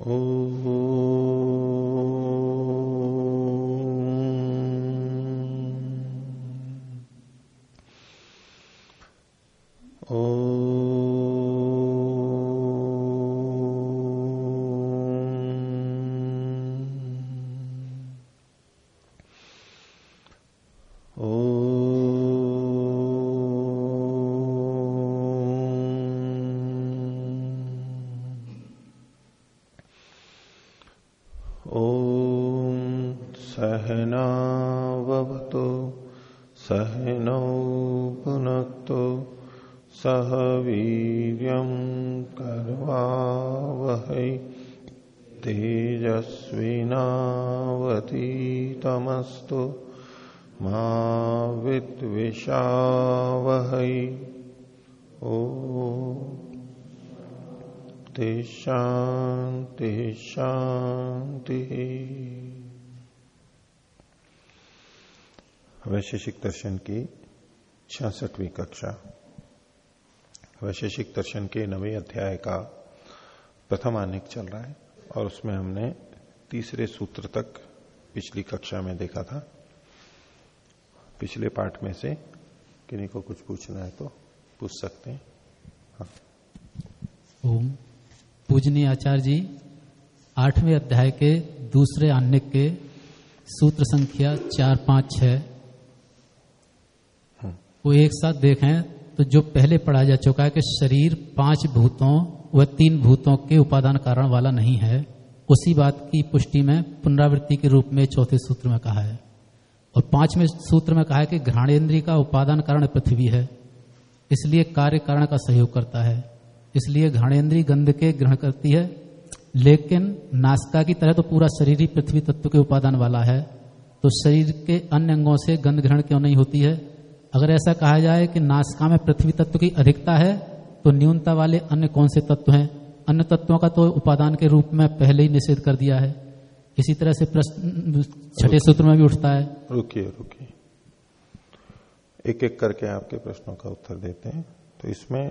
Oh. तेजस्विनावतीतमस्तु मा विद्विषावहै। ओ शांति शांति वैशेषिक दर्शन की छियासठवीं कक्षा। वैशेषिक दर्शन के नवे अध्याय का प्रथम आनिक चल रहा है और उसमें हमने तीसरे सूत्र तक पिछली कक्षा में देखा था। पिछले पाठ में से किन्हीं को कुछ पूछना है तो पूछ सकते हैं। हाँ। ओम। पूजनीय आचार्य जी आठवें अध्याय के दूसरे अन्य के सूत्र संख्या चार पाँच छह। वो एक साथ देखें तो जो पहले पढ़ा जा चुका है कि शरीर पाँच भूतों व तीन भूतों के उपादान कारण वाला नहीं है। उसी बात की पुष्टि में पुनरावृत्ति के रूप में चौथे सूत्र में कहा है। और पाँचवें सूत्र में कहा है कि घ्राणेन्द्रीय का उपादान कारण पृथ्वी है, इसलिए कार्य कारण का सहयोग करता है। इसलिए घ्राणेन्द्रीय गंध के ग्रहण करती है, लेकिन नासका की तरह तो पूरा शरीर ही पृथ्वी तत्व के उपादान वाला है तो शरीर के अन्य अंगों से गंध ग्रहण क्यों नहीं होती है? अगर ऐसा कहा जाए कि नासिका में पृथ्वी तत्व की अधिकता है तो न्यूनता वाले अन्य कौन से तत्व हैं? अन्य तत्वों का तो उपादान के रूप में पहले ही निषेध कर दिया है। इसी तरह से प्रश्न छठे सूत्र में भी उठता है। रुकिए रुकिए। एक एक करके आपके प्रश्नों का उत्तर देते हैं। तो इसमें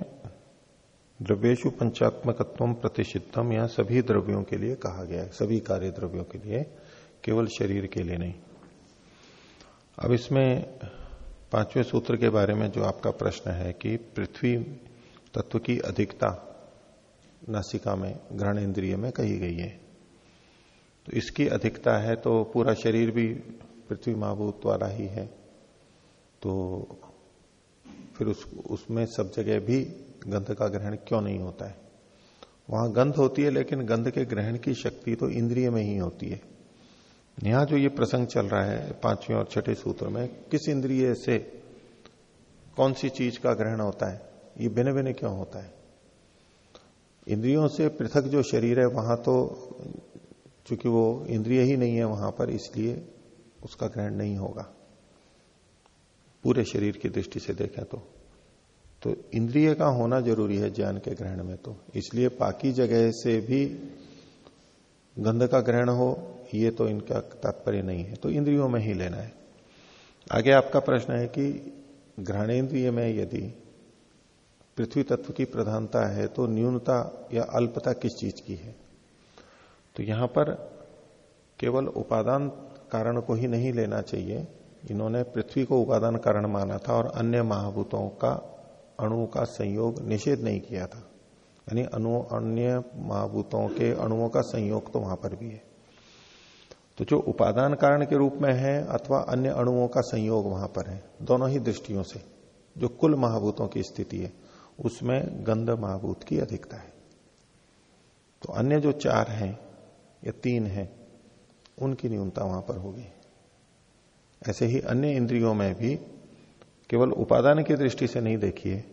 द्रव्येशु पंचात्मकत्व प्रतिषिद्धम यहाँ सभी द्रव्यों के लिए कहा गया है सभी कार्य द्रव्यों के लिए केवल शरीर के लिए नहीं। अब इसमें पाँचवें सूत्र के बारे में जो आपका प्रश्न है कि पृथ्वी तत्व की अधिकता नासिका में ग्रहण इंद्रिय में कही गई है। तो इसकी अधिकता है तो पूरा शरीर भी पृथ्वी महाभूत वाला ही है। तो फिर उस, उसमें सब जगह भी गंध का ग्रहण क्यों नहीं होता है? वहाँ गंध होती है, लेकिन गंध के ग्रहण की शक्ति तो इंद्रिय में ही होती है। यहाँ जो ये प्रसंग चल रहा है, पाँचवें और छठे सूत्र में, किस इंद्रिय से कौन सी चीज़ का ग्रहण होता है? ये भिन्न भिन्न क्यों होता है? इंद्रियों से पृथक जो शरीर है, वहाँ तो चूँकि वो इंद्रिय ही नहीं है, वहाँ पर इसलिए उसका ग्रहण नहीं होगा। पूरे शरीर की दृष्टि से देखें तो। तो इंद्रिय का होना ज़रूरी है ज्ञान के ग्रहण में तो। इसलिए बाकी जगह से भी गंध का ग्रहण हो, ये तो इनका तात्पर्य नहीं है। तो इंद्रियों में ही लेना है। आगे आपका प्रश्न है कि घ्राणेन्द्रिय में यदि पृथ्वी तत्व की प्रधानता है तो न्यूनता या अल्पता किस चीज़ की है? तो यहाँ पर केवल उपादान कारण को ही नहीं लेना चाहिए। इन्होंने पृथ्वी को उपादान कारण माना था और अन्य महाभूतों का अणु का संयोग निषेध नहीं किया था। यानी अणु, अन्य महाभूतों के अणुओं का संयोग तो वहाँ पर भी है। तो जो उपादान कारण के रूप में है अथवा अन्य अणुओं का संयोग वहाँ पर है, दोनों ही दृष्टियों से, जो कुल महाभूतों की स्थिति है। उसमें गंध महाभूत की अधिकता है। तो अन्य जो चार हैं, या तीन हैं, उनकी न्यूनता वहाँ पर होगी। ऐसे ही अन्य इंद्रियों में भी केवल उपादान की दृष्टि से नहीं देखिए,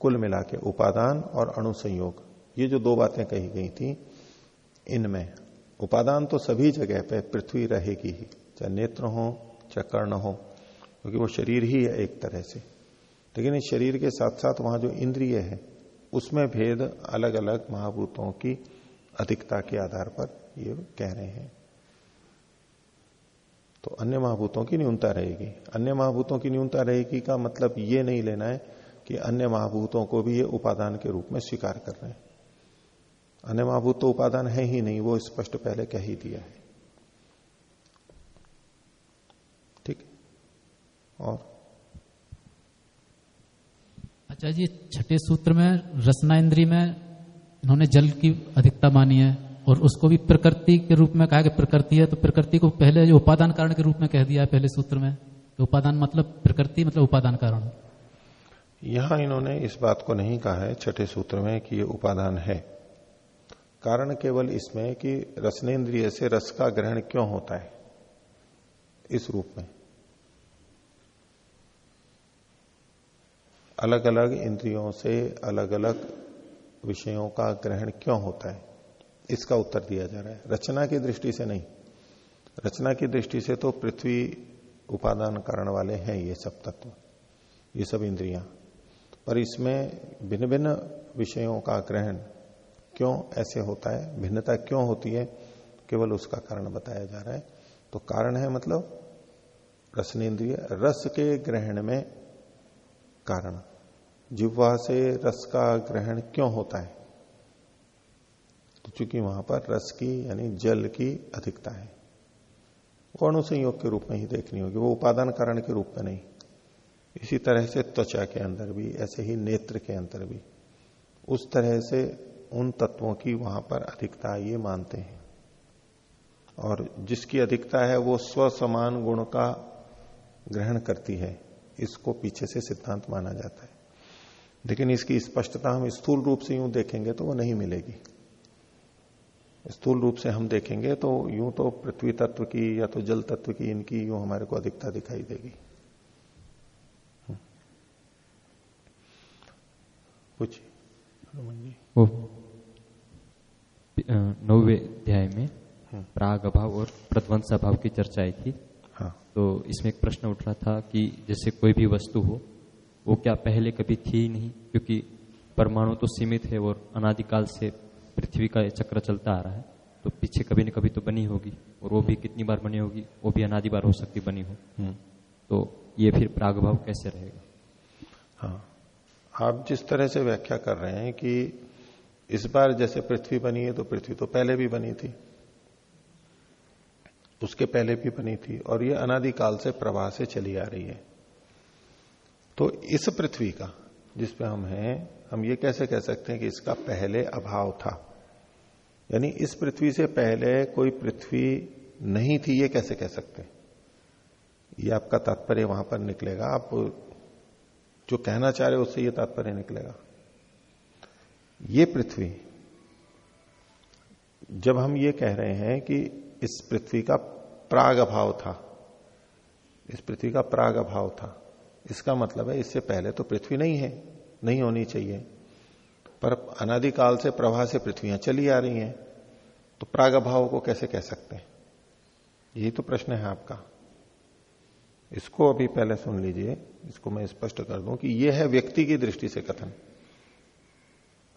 कुल मिला के उपादान और अणु संयोग, ये जो दो बातें कही गई थी, इनमें उपादान तो सभी जगह पे पृथ्वी रहेगी ही, चाहे नेत्र हो, चाहे कर्ण हो, क्योंकि वो शरीर ही है एक तरह से। लेकिन इस शरीर के साथ साथ वहाँ जो इंद्रिय है, उसमें भेद अलग अलग महाभूतों की अधिकता के आधार पर ये कह रहे हैं। तो अन्य महाभूतों की न्यूनता रहेगी। अन्य महाभूतों की न्यूनता रहेगी का मतलब ये नहीं लेना है कि अन्य महाभूतों को भी ये उपादान के रूप में स्वीकार कर रहे हैं। अन्य महाभूत तो उपादान है ही नहीं, वो स्पष्ट पहले कह ही दिया है। ठीक? और अच्छा जी, छठे सूत्र में रसना इंद्री में, इन्होंने जल की अधिकता मानी है, और उसको भी प्रकृति के रूप में कहा कि प्रकृति है तो प्रकृति को पहले जो उपादान कारण के रूप में कह दिया है पहले सूत्र में। तो उपादान मतलब प्रकृति मतलब उपादान कारण। यहाँ इन्होंने इस बात को नहीं कहा है छठे सूत्र में कि ये उपादान है। कारण केवल इसमें कि रसनेन्द्रिय से रस का ग्रहण क्यों होता है? इस रूप में। अलग अलग इंद्रियों से अलग अलग विषयों का ग्रहण क्यों होता है? इसका उत्तर दिया जा रहा है। रचना की दृष्टि से नहीं। रचना की दृष्टि से तो पृथ्वी उपादान कारण वाले हैं ये सब तत्व, ये सब इंद्रियाँ। पर इसमें भिन्न भिन्न विषयों का ग्रहण क्यों ऐसे होता है? भिन्नता क्यों होती है? केवल उसका कारण बताया जा रहा है। तो कारण है मतलब रसनेन्द्रिय, रस के ग्रहण में कारण। जिह्वा से रस का ग्रहण क्यों होता है? तो चूँकि वहाँ पर रस की, यानी जल की अधिकता है, वो संयोग के रूप में ही देखनी होगी, वो उपादान कारण के रूप में नहीं। इसी तरह से त्वचा के अंदर भी, ऐसे ही नेत्र के अंदर भी, उस तरह से उन तत्वों की वहाँ पर अधिकता ये मानते हैं। और जिसकी अधिकता है, वो स्व समान गुण का ग्रहण करती है, इसको पीछे से सिद्धांत माना जाता है। लेकिन इसकी स्पष्टता हम स्थूल रूप से यूँ देखेंगे तो वो नहीं मिलेगी। स्थूल रूप से हम देखेंगे तो यूँ तो पृथ्वी तत्व की या तो जल तत्व की इनकी यूँ हमारे को अधिकता दिखाई देगी। हम्म। कुछ वो नौवे अध्याय में हम्म। प्राग अभाव और प्रध्वंस अभाव की चर्चा आई थी। हाँ। तो इसमें एक प्रश्न उठ रहा था कि जैसे कोई भी वस्तु हो वो क्या पहले कभी थी ही नहीं क्योंकि परमाणु तो सीमित है और अनादिकाल से पृथ्वी का चक्र चलता आ रहा है। तो पीछे कभी न कभी तो बनी होगी और वो भी कितनी बार बनी होगी वो भी अनादि बार हो सकती बनी हो। हम्म। तो ये फिर प्रागभाव कैसे रहेगा? हाँ। आप जिस तरह से व्याख्या कर रहे हैं कि इस बार जैसे पृथ्वी बनी है तो पृथ्वी तो पहले भी बनी थी। उसके पहले भी बनी थी और ये अनादिकाल से प्रवाह से चली आ रही है। तो इस पृथ्वी का जिसपे हम हैं, हम ये कैसे कह सकते हैं कि इसका पहले अभाव था? यानी इस पृथ्वी से पहले कोई पृथ्वी नहीं थी, ये कैसे कह सकते ये आपका तात्पर्य वहाँ पर निकलेगा। आप जो कहना चाह रहे हो, उससे ये तात्पर्य निकलेगा। ये पृथ्वी, जब हम ये कह रहे हैं कि इस पृथ्वी का प्राग अभाव था, इस पृथ्वी का प्राग अभाव था इसका मतलब है? इससे पहले तो पृथ्वी नहीं है, नहीं होनी चाहिए। पर अनादिकाल से प्रवाह से पृथ्वियाँ चली आ रही हैं तो प्राग भाव को कैसे कह सकते हैं? यही तो प्रश्न है आपका। इसको अभी पहले सुन लीजिए, इसको मैं स्पष्ट कर दूँ कि यह है व्यक्ति की दृष्टि से कथन।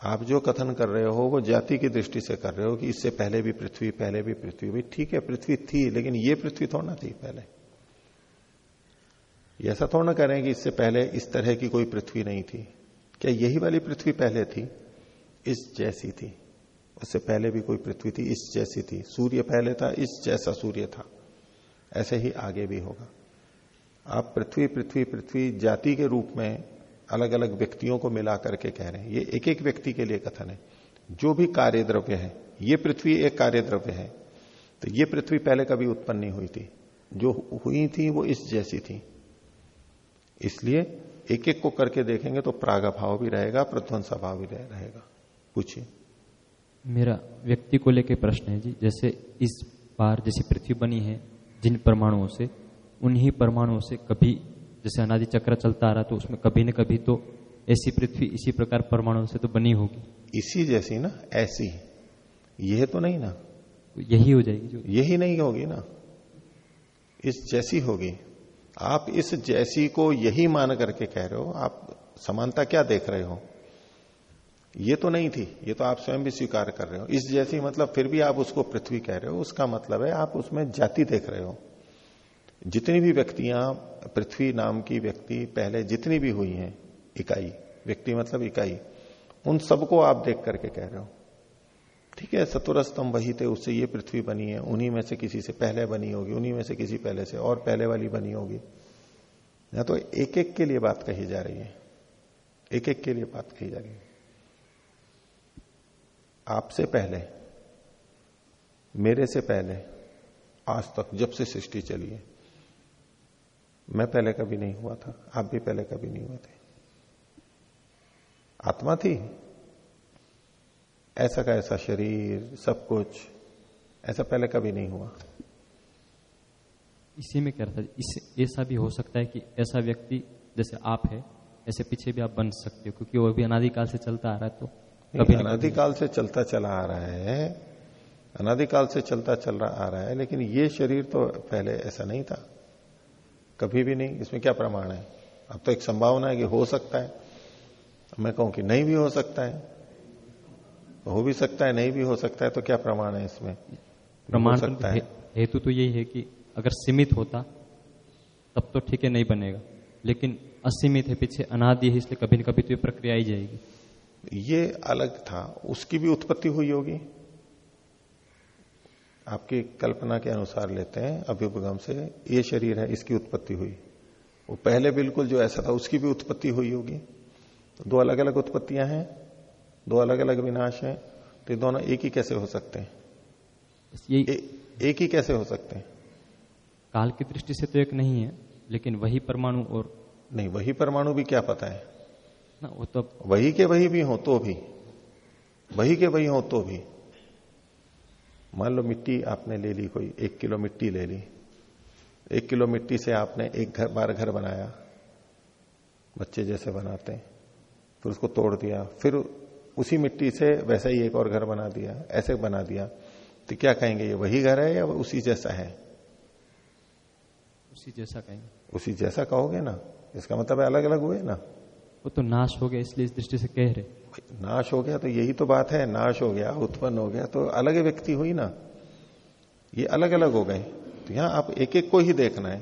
आप जो कथन कर रहे हो, वो जाति की दृष्टि से कर रहे हो कि इससे पहले भी पृथ्वी, पहले भी पृथ्वी। भी ठीक है, पृथ्वी थी, लेकिन ये पृथ्वी थोड़ा थी पहले। ऐसा थोड़ा ना करें कि इससे पहले इस तरह की कोई पृथ्वी नहीं थी। क्या यही वाली पृथ्वी पहले थी? इस जैसी थी। उससे पहले भी कोई पृथ्वी थी, इस जैसी थी। सूर्य पहले था, इस जैसा सूर्य था। ऐसे ही आगे भी होगा। आप पृथ्वी पृथ्वी पृथ्वी जाति के रूप में अलग अलग व्यक्तियों को मिला करके कह रहे हैं। ये एक एक व्यक्ति के लिए कथन है। जो भी कार्य द्रव्य है, ये पृथ्वी एक कार्य द्रव्य है। तो ये पृथ्वी पहले कभी उत्पन्न नहीं हुई थी। जो हुई थी, वो इस जैसी थी। इसलिए एक एक को करके देखेंगे तो प्राग भाव भी रहेगा प्रध्वंस भाव भी रहेगा। पूछिए। मेरा व्यक्ति को लेके प्रश्न है जी जैसे इस बार जैसी पृथ्वी बनी है जिन परमाणुओं से उन्हीं परमाणुओं से कभी जैसे अनादि चक्र चलता आ रहा तो उसमें कभी न कभी तो ऐसी पृथ्वी इसी प्रकार परमाणुओं से तो बनी होगी। इसी जैसी ना ऐसी। यह तो नहीं ना। यही हो जाएगी जो यही नहीं होगी ना। इस जैसी होगी। आप इस जैसी को यही मान करके कह रहे हो, आप समानता क्या देख रहे हो? ये तो नहीं थी, ये तो आप स्वयं भी स्वीकार कर रहे हो। इस जैसी मतलब फिर भी आप उसको पृथ्वी कह रहे हो, उसका मतलब है आप उसमें जाति देख रहे हो। जितनी भी व्यक्तियाँ, पृथ्वी नाम की व्यक्ति पहले जितनी भी हुई हैं, इकाई, व्यक्ति मतलब इकाई, उन सबको आप देख करके कह रहे हो। ठीक है सतुर स्तंभ वही थे, उससे ये पृथ्वी बनी है, उन्हीं में से किसी से पहले बनी होगी, उन्हीं में से किसी पहले से और पहले वाली बनी होगी। या तो एक एक के लिए बात कही जा रही है एक एक के लिए बात कही जा रही है। आपसे पहले, मेरे से पहले, आज तक जब से सृष्टि चली है, मैं पहले कभी नहीं हुआ था, आप भी पहले कभी नहीं हुए थे। आत्मा थी ऐसा का ऐसा शरीर सब कुछ ऐसा पहले कभी नहीं हुआ। इसी में कह रहा था इस ऐसा भी हो सकता है कि ऐसा व्यक्ति जैसे आप है ऐसे पीछे भी आप बन सकते हो क्योंकि वो भी अनादिकाल से चलता आ रहा है तो कभी अनादिकाल से चलता चला आ रहा है अनादिकाल से चलता चल रहा आ रहा है लेकिन ये शरीर तो पहले ऐसा नहीं था। कभी भी नहीं इसमें क्या प्रमाण है? अब तो एक संभावना है कि हो सकता है। मैं कहूँ कि नहीं भी हो सकता है। हो भी सकता है नहीं भी हो सकता है तो क्या प्रमाण है इसमें? प्रमाण सकता है। हेतु तो यही है कि अगर सीमित होता तब तो ठीक है नहीं बनेगा। लेकिन असीमित है पीछे अनादि है इसलिए कभी न कभी तो ये प्रक्रिया आई जाएगी। ये अलग था उसकी भी उत्पत्ति हुई होगी। आपकी कल्पना के अनुसार लेते हैं अभ्युपगम से ये शरीर है इसकी उत्पत्ति हुई। वो पहले बिल्कुल जो ऐसा था उसकी भी उत्पत्ति हुई होगी। तो दो अलग अलग उत्पत्तियाँ हैं। दो अलग अलग विनाश हैं तो ये दोनों एक ही कैसे हो सकते हैं? ये एक ही कैसे हो सकते हैं? काल की दृष्टि से तो एक नहीं है लेकिन वही परमाणु और नहीं वही परमाणु भी क्या पता है? ना वो तो वही के वही भी हो तो भी। वही के वही हो तो भी। मान लो मिट्टी आपने ले ली कोई एक किलो मिट्टी ले ली। एक किलो मिट्टी से आपने एक घर बार घर बनाया। बच्चे जैसे बनाते हैं। फिर उसको तोड़ दिया। फिर उसी मिट्टी से वैसा ही एक और घर बना दिया ऐसे बना दिया। तो क्या कहेंगे ये वही घर है या उसी जैसा है? उसी जैसा कहेंगे। उसी जैसा कहोगे ना इसका मतलब है अलग अलग हुए ना। वो तो नाश हो गया इसलिए इस दृष्टि से कह रहे। नाश हो गया तो यही तो बात है नाश हो गया उत्पन्न हो गया तो अलग व्यक्ति हुई ना। ये अलग अलग हो गए। तो यहाँ आप एक एक को ही देखना है।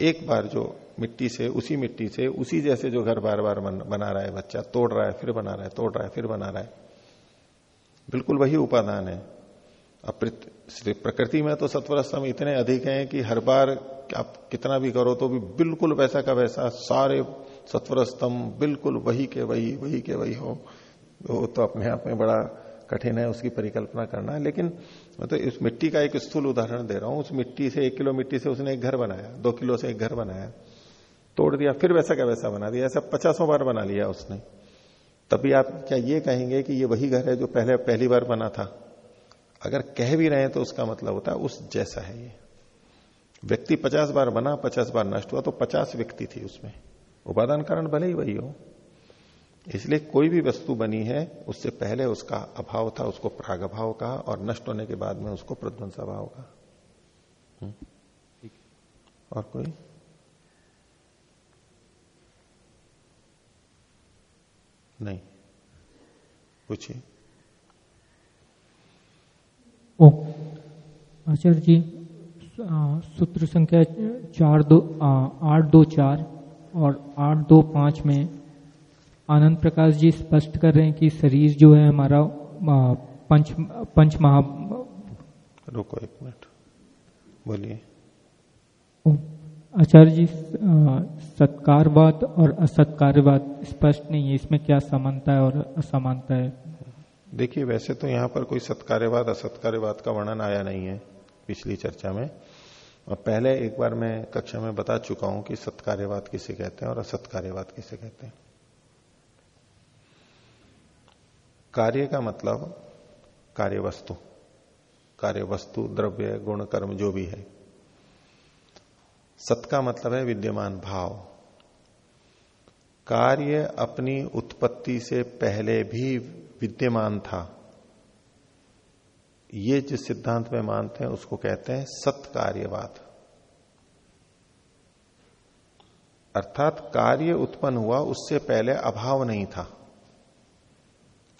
एक बार जो मिट्टी से, उसी मिट्टी से, उसी जैसे जो घर बार बार बना रहा है बच्चा, तोड़ रहा है, फिर बना रहा है, तोड़ रहा है, फिर बना रहा है। बिल्कुल वही उपादान है। अब प्रकृति में तो सत्वर स्तंभ इतने अधिक हैं कि हर बार आप कितना भी करो तो भी बिल्कुल वैसा का वैसा सारे सत्वर स्तंभ बिल्कुल वही के वही वही के वही हो। वो तो अपने आप में बड़ा कठिन है, उसकी परिकल्पना करना। है लेकिन मैं तो इस मिट्टी का एक स्थूल उदाहरण दे रहा हूँ। उस मिट्टी से एक किलो मिट्टी से उसने एक घर बनाया, दो किलो से एक घर बनाया। तोड़ दिया, फिर वैसा का वैसा बना दिया, ऐसा पचासों बार बना लिया उसने। तभी आप क्या ये कहेंगे कि ये वही घर है जो पहले, पहली बार बना था? अगर कह भी रहे हैं तो उसका मतलब होता है उस जैसा है ये। व्यक्ति पचास बार बना, पचास बार नष्ट हुआ तो पचास व्यक्ति थी उसमें। उपादान कारण भले ही वही हो। इसलिए कोई भी वस्तु बनी है, उससे पहले उसका अभाव था, उसको प्राग अभाव कहा और नष्ट होने के बाद में उसको प्रध्वंस अभाव कहा। हम्म। और कोई? नहीं। पूछिए। ओ आचार्य जी सूत्र संख्या चार दो आठ दो चार और आठ दो पाँच में आनंद प्रकाश जी स्पष्ट कर रहे हैं कि शरीर जो है हमारा पंच पंच महा रुको एक मिनट। बोलिए। आचार्य जी सत्कारवाद और असत्कारवाद स्पष्ट नहीं है। इसमें क्या समानता है और असमानता है? देखिए, वैसे तो यहाँ पर कोई सत्कार्यवाद, असत्कार्यवाद का वर्णन आया नहीं है पिछली चर्चा में। और पहले एक बार मैं कक्षा में बता चुका हूँ कि सत्कार्यवाद किसे कहते हैं और असत्कार्यवाद किसे कहते हैं। कार्य का मतलब कार्य वस्तु कार्य वस्तु, द्रव्य, गुण, कर्म, जो भी है। सत का मतलब है विद्यमान भाव। कार्य अपनी उत्पत्ति से पहले भी विद्यमान था। ये जिस सिद्धांत में मानते हैं, उसको कहते हैं सत्कार्यवाद अर्थात कार्य उत्पन्न हुआ, उससे पहले अभाव नहीं था।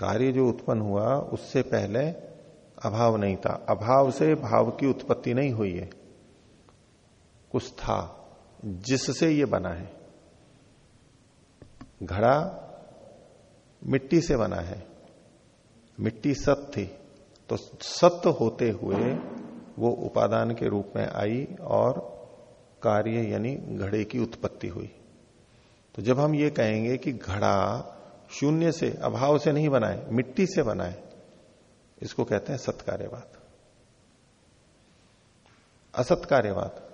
कार्य जो उत्पन्न हुआ, उससे पहले अभाव नहीं था। अभाव से भाव की उत्पत्ति नहीं हुई है। कुछ था जिससे ये बना है। घड़ा मिट्टी से बना है। मिट्टी सत थी। तो सत्य होते हुए वो उपादान के रूप में आई और कार्य यानी घड़े की उत्पत्ति हुई। तो जब हम ये कहेंगे कि घड़ा शून्य से, अभाव से नहीं बनाए मिट्टी से बनाए इसको कहते हैं सत्कार्यवाद असत्कार्यवाद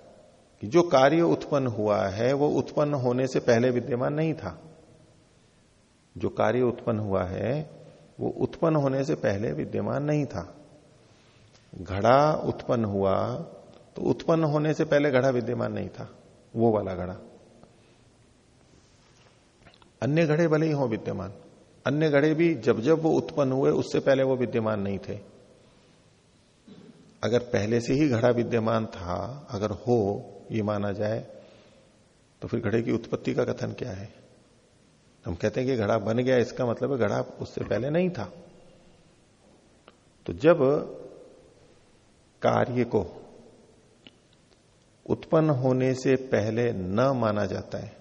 कि जो कार्य उत्पन्न हुआ है, वो उत्पन्न होने से पहले विद्यमान नहीं था। जो कार्य उत्पन्न हुआ है, वो उत्पन्न होने से पहले विद्यमान नहीं था। घड़ा उत्पन्न हुआ तो उत्पन्न होने से पहले घड़ा विद्यमान नहीं था, वो वाला घड़ा। अन्य घड़े भले ही हो विद्यमान, अन्य घड़े भी जब जब वो उत्पन्न हुए, उससे पहले वो विद्यमान नहीं थे। अगर पहले से ही घड़ा विद्यमान था, अगर हो ये माना जाए तो फिर घड़े की उत्पत्ति का कथन क्या है? हम कहते हैं कि घड़ा बन गया, इसका मतलब है घड़ा उससे पहले नहीं था। तो जब कार्य को उत्पन्न होने से पहले न माना जाता है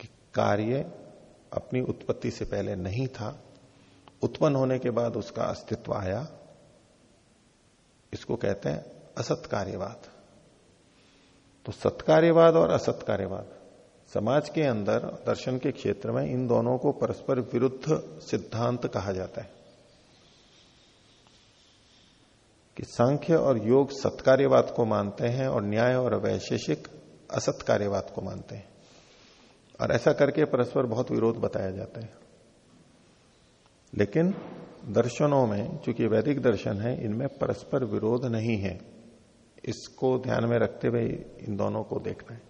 कि कार्य अपनी उत्पत्ति से पहले नहीं था, उत्पन्न होने के बाद उसका अस्तित्व आया, इसको कहते हैं असत कार्यवाद तो सत्कार्यवाद और असत्कार्यवाद। समाज के अंदर, दर्शन के क्षेत्र में इन दोनों को परस्पर विरुद्ध सिद्धांत कहा जाता है। कि सांख्य और योग सत्कार्यवाद को मानते हैं और न्याय और वैशेषिक असत्कार्यवाद को मानते हैं। और ऐसा करके परस्पर बहुत विरोध बताया जाता है। लेकिन दर्शनों में, चूँकि वैदिक दर्शन है, इनमें परस्पर विरोध नहीं है। इसको ध्यान में रखते हुए इन दोनों को देखना है।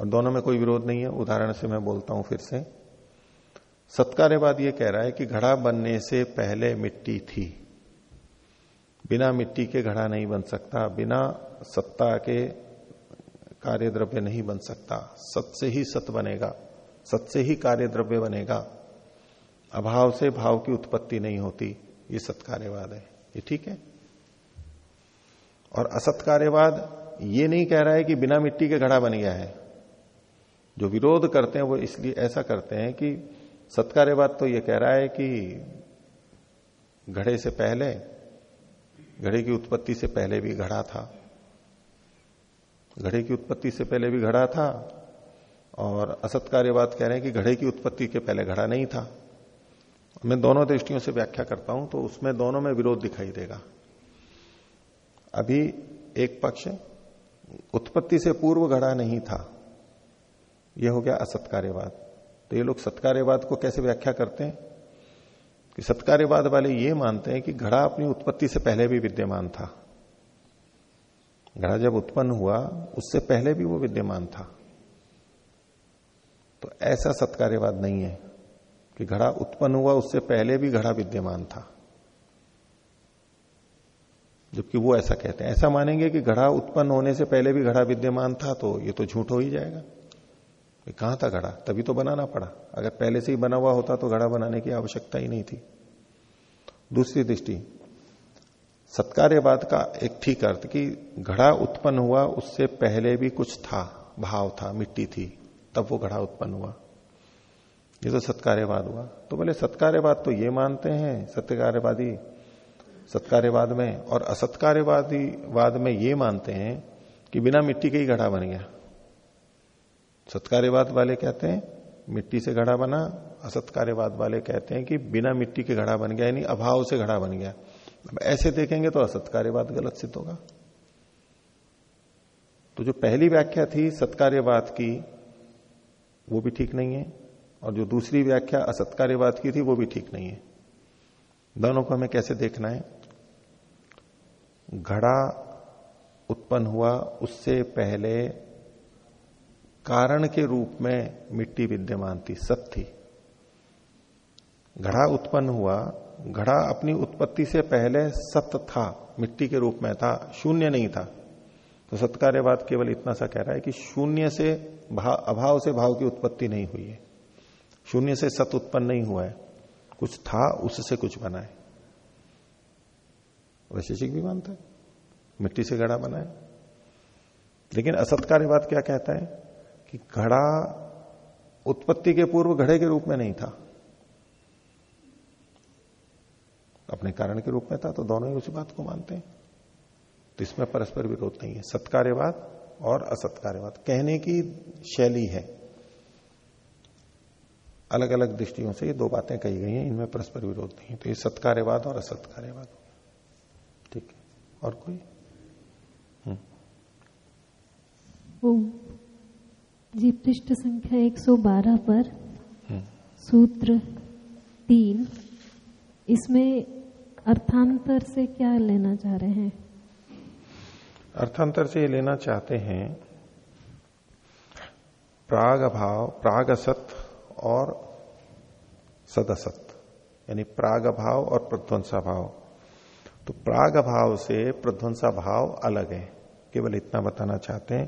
और दोनों में कोई विरोध नहीं है। उदाहरण से मैं बोलता हूँ फिर से। सत्कार्यवाद ये कह रहा है कि घड़ा बनने से पहले मिट्टी थी। बिना मिट्टी के घड़ा नहीं बन सकता, बिना सत्ता के कार्य द्रव्य नहीं बन सकता। सत से ही सत बनेगा, सत से ही कार्य द्रव्य बनेगा। अभाव से भाव की उत्पत्ति नहीं होती। ये सत्कार्यवाद है। ये ठीक है? और असत्कार्यवाद ये नहीं कह रहा है कि बिना मिट्टी के घड़ा बन गया है। जो विरोध करते हैं, वो इसलिए ऐसा करते हैं कि सत्कार्यवाद तो ये कह रहा है कि घड़े से पहले, घड़े की उत्पत्ति से पहले भी घड़ा था। घड़े की उत्पत्ति से पहले भी घड़ा था और असत्कार्यवाद कह रहे हैं कि घड़े की उत्पत्ति के पहले घड़ा नहीं था। मैं दोनों दृष्टियों से व्याख्या करता हूँ तो उसमें दोनों में विरोध दिखाई देगा। अभी एक पक्ष उत्पत्ति से पूर्व घड़ा नहीं था। यह हो गया असत्कार्यवाद। तो ये लोग सत्कार्यवाद को कैसे व्याख्या करते हैं? कि सत्कार्यवाद वाले ये मानते हैं कि घड़ा अपनी उत्पत्ति से पहले भी विद्यमान था। घड़ा जब उत्पन्न हुआ, उससे पहले भी वो विद्यमान था। तो ऐसा सत्कार्यवाद नहीं है कि घड़ा उत्पन्न हुआ, उससे पहले भी घड़ा विद्यमान था। जबकि वो ऐसा कहते हैं। ऐसा मानेंगे कि घड़ा उत्पन्न होने से पहले भी घड़ा विद्यमान था तो ये तो झूठ हो ही जाएगा। कहाँ था घड़ा? तभी तो बनाना पड़ा। अगर पहले से ही बना हुआ होता तो घड़ा बनाने की आवश्यकता ही नहीं थी। दूसरी दृष्टि, सत्कार्यवाद का एक ठीक अर्थ कि घड़ा उत्पन्न हुआ, उससे पहले भी कुछ था, भाव था, मिट्टी थी, तब वो घड़ा उत्पन्न हुआ। ये तो सत्कार्यवाद हुआ। तो बोले, सत्कार्यवाद तो ये मानते हैं, सत्यकार्यवादी सत्कार्यवाद में, और असत्कार्यवादी वाद में ये मानते हैं कि बिना मिट्टी के ही घड़ा बन गया। सत्कार्यवाद वाले कहते हैं, मिट्टी से घड़ा बना। असत्कार्यवाद वाले कहते हैं कि बिना मिट्टी के घड़ा बन गया, यानी अभाव से घड़ा बन गया। अब ऐसे देखेंगे तो असत्कार्यवाद गलत सिद्ध होगा। तो जो पहली व्याख्या थी सत्कार्यवाद की, वो भी ठीक नहीं है, और जो दूसरी व्याख्या असत्कार्यवाद की थी, वो भी ठीक नहीं है। दोनों को हमें कैसे देखना है? घड़ा उत्पन्न हुआ, उससे पहले कारण के रूप में मिट्टी विद्यमान थी, सत थी। घड़ा उत्पन्न हुआ, घड़ा अपनी उत्पत्ति से पहले सत था, मिट्टी के रूप में था, शून्य नहीं था। तो सत्कार्यवाद केवल इतना सा कह रहा है कि शून्य से भाव अभाव से भाव की उत्पत्ति नहीं हुई है। शून्य से सत उत्पन्न नहीं हुआ है। कुछ था, उससे कुछ बना है। वैशेषिक भी मानता है। मिट्टी से घड़ा बना है। लेकिन असत्कार्यवाद क्या कहता है कि घड़ा उत्पत्ति के पूर्व घड़े के रूप में नहीं था। अपने कारण के रूप में था तो दोनों ही उसी बात को मानते हैं। तो इसमें परस्पर विरोध नहीं है। सत्कार्यवाद और असत्कार्यवाद। कहने की शैली है। अलग अलग दृष्टियों से ये दो बातें कही गई हैं। इनमें परस्पर विरोध नहीं तो ये सत्कार्यवाद और असत्कार्यवाद। और कोई? जी पृष्ठ संख्या 112 पर हम्म। सूत्र तीन इसमें अर्थांतर से क्या लेना चाह रहे हैं? अर्थांतर से ये लेना चाहते हैं प्राग भाव प्राग असत और सदसत यानी प्राग भाव और प्रध्वंसा भाव तो प्राग भाव से प्रध्वंसा भाव अलग है। केवल इतना बताना चाहते हैं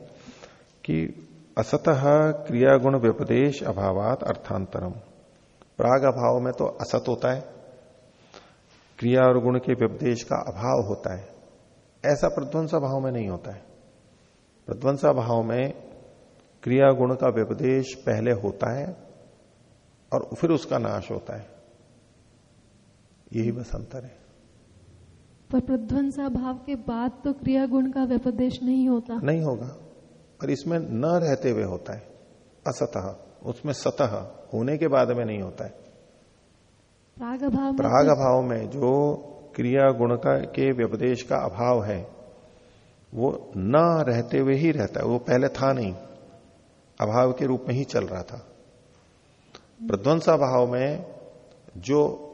कि असतः क्रिया गुण व्यपदेश अभावात अर्थांतरम। प्राग अभाव में तो असत होता है। क्रिया और गुण के व्यपदेश का अभाव होता है। ऐसा प्रध्वंसा भाव में नहीं होता है। प्रध्वंसा भाव में क्रिया गुण का व्यपदेश पहले होता है और फिर उसका नाश होता है। यही बस अंतर है। पर प्रध्वंसा भाव के बाद तो क्रिया गुण का व्यपदेश नहीं होता। नहीं होगा। पर इसमें न रहते हुए होता है। असतः उसमें सतह होने के बाद में नहीं होता है। प्राग भाव प्राग भाव में जो क्रिया गुण का के व्यपदेश का अभाव है वो न रहते हुए ही रहता है। वो पहले था नहीं। अभाव के रूप में ही चल रहा था। प्रध्वंसा भाव में जो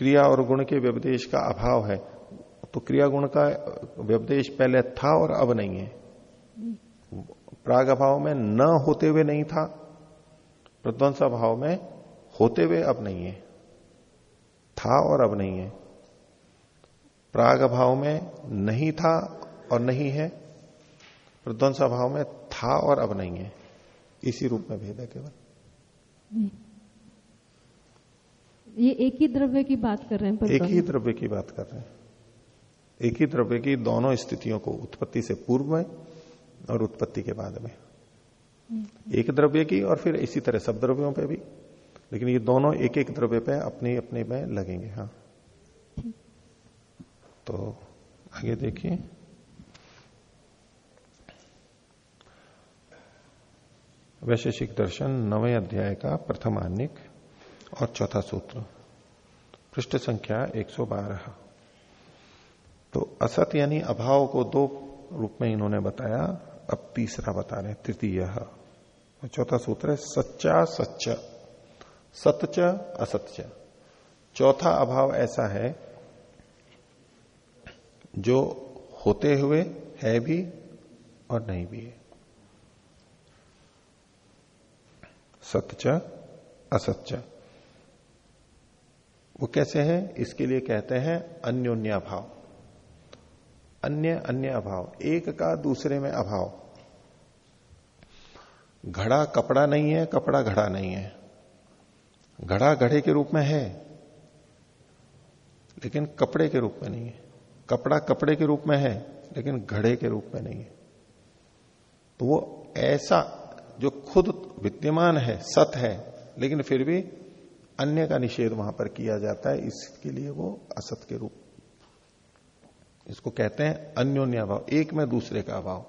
क्रिया और गुण के व्यपदेश का अभाव है। तो क्रिया गुण का व्यपदेश पहले था और अब नहीं है। प्राग भाव में न होते हुए नहीं था। प्रध्वंसा भाव में होते हुए अब नहीं है। था और अब नहीं है। प्राग भाव में नहीं था और नहीं है। प्रध्वंसा भाव में था और अब नहीं है। इसी रूप में भेद है केवल। ये एक ही द्रव्य की बात कर रहे हैं एक ही द्रव्य की बात कर रहे हैं। एक ही द्रव्य की दोनों स्थितियों को उत्पत्ति से पूर्व में और उत्पत्ति के बाद में। एक द्रव्य की और फिर इसी तरह सब द्रव्यों पे भी। लेकिन ये दोनों एक एक द्रव्य पे अपने अपने में लगेंगे हाँ। तो आगे देखिए। वैशेषिक दर्शन नवे अध्याय का प्रथम आनिक। और चौथा सूत्र। पृष्ठ संख्या 112 तो असत यानी अभाव को दो रूप में इन्होंने बताया, अब तीसरा बता रहे तृतीय। चौथा सूत्र है, सच्चा सच्च। सत्च असत्य चौथा अभाव ऐसा है, जो होते हुए है भी और नहीं भी है। सत्य असत्य वो कैसे है? इसके लिए कहते हैं अन्योन्या भाव अन्य अन्य अभाव। एक का दूसरे में अभाव। घड़ा कपड़ा नहीं है, कपड़ा घड़ा नहीं है। घड़ा घड़े के रूप में है, लेकिन कपड़े के रूप में नहीं है। कपड़ा कपड़े के रूप में है, लेकिन घड़े के रूप में नहीं है। तो वो ऐसा जो खुद विद्यमान है, सत है, लेकिन फिर भी अन्य का निषेध वहाँ पर किया जाता है, इसके लिए वो असत के रूप। इसको कहते हैं अन्योन्य अभाव। एक में दूसरे का अभाव।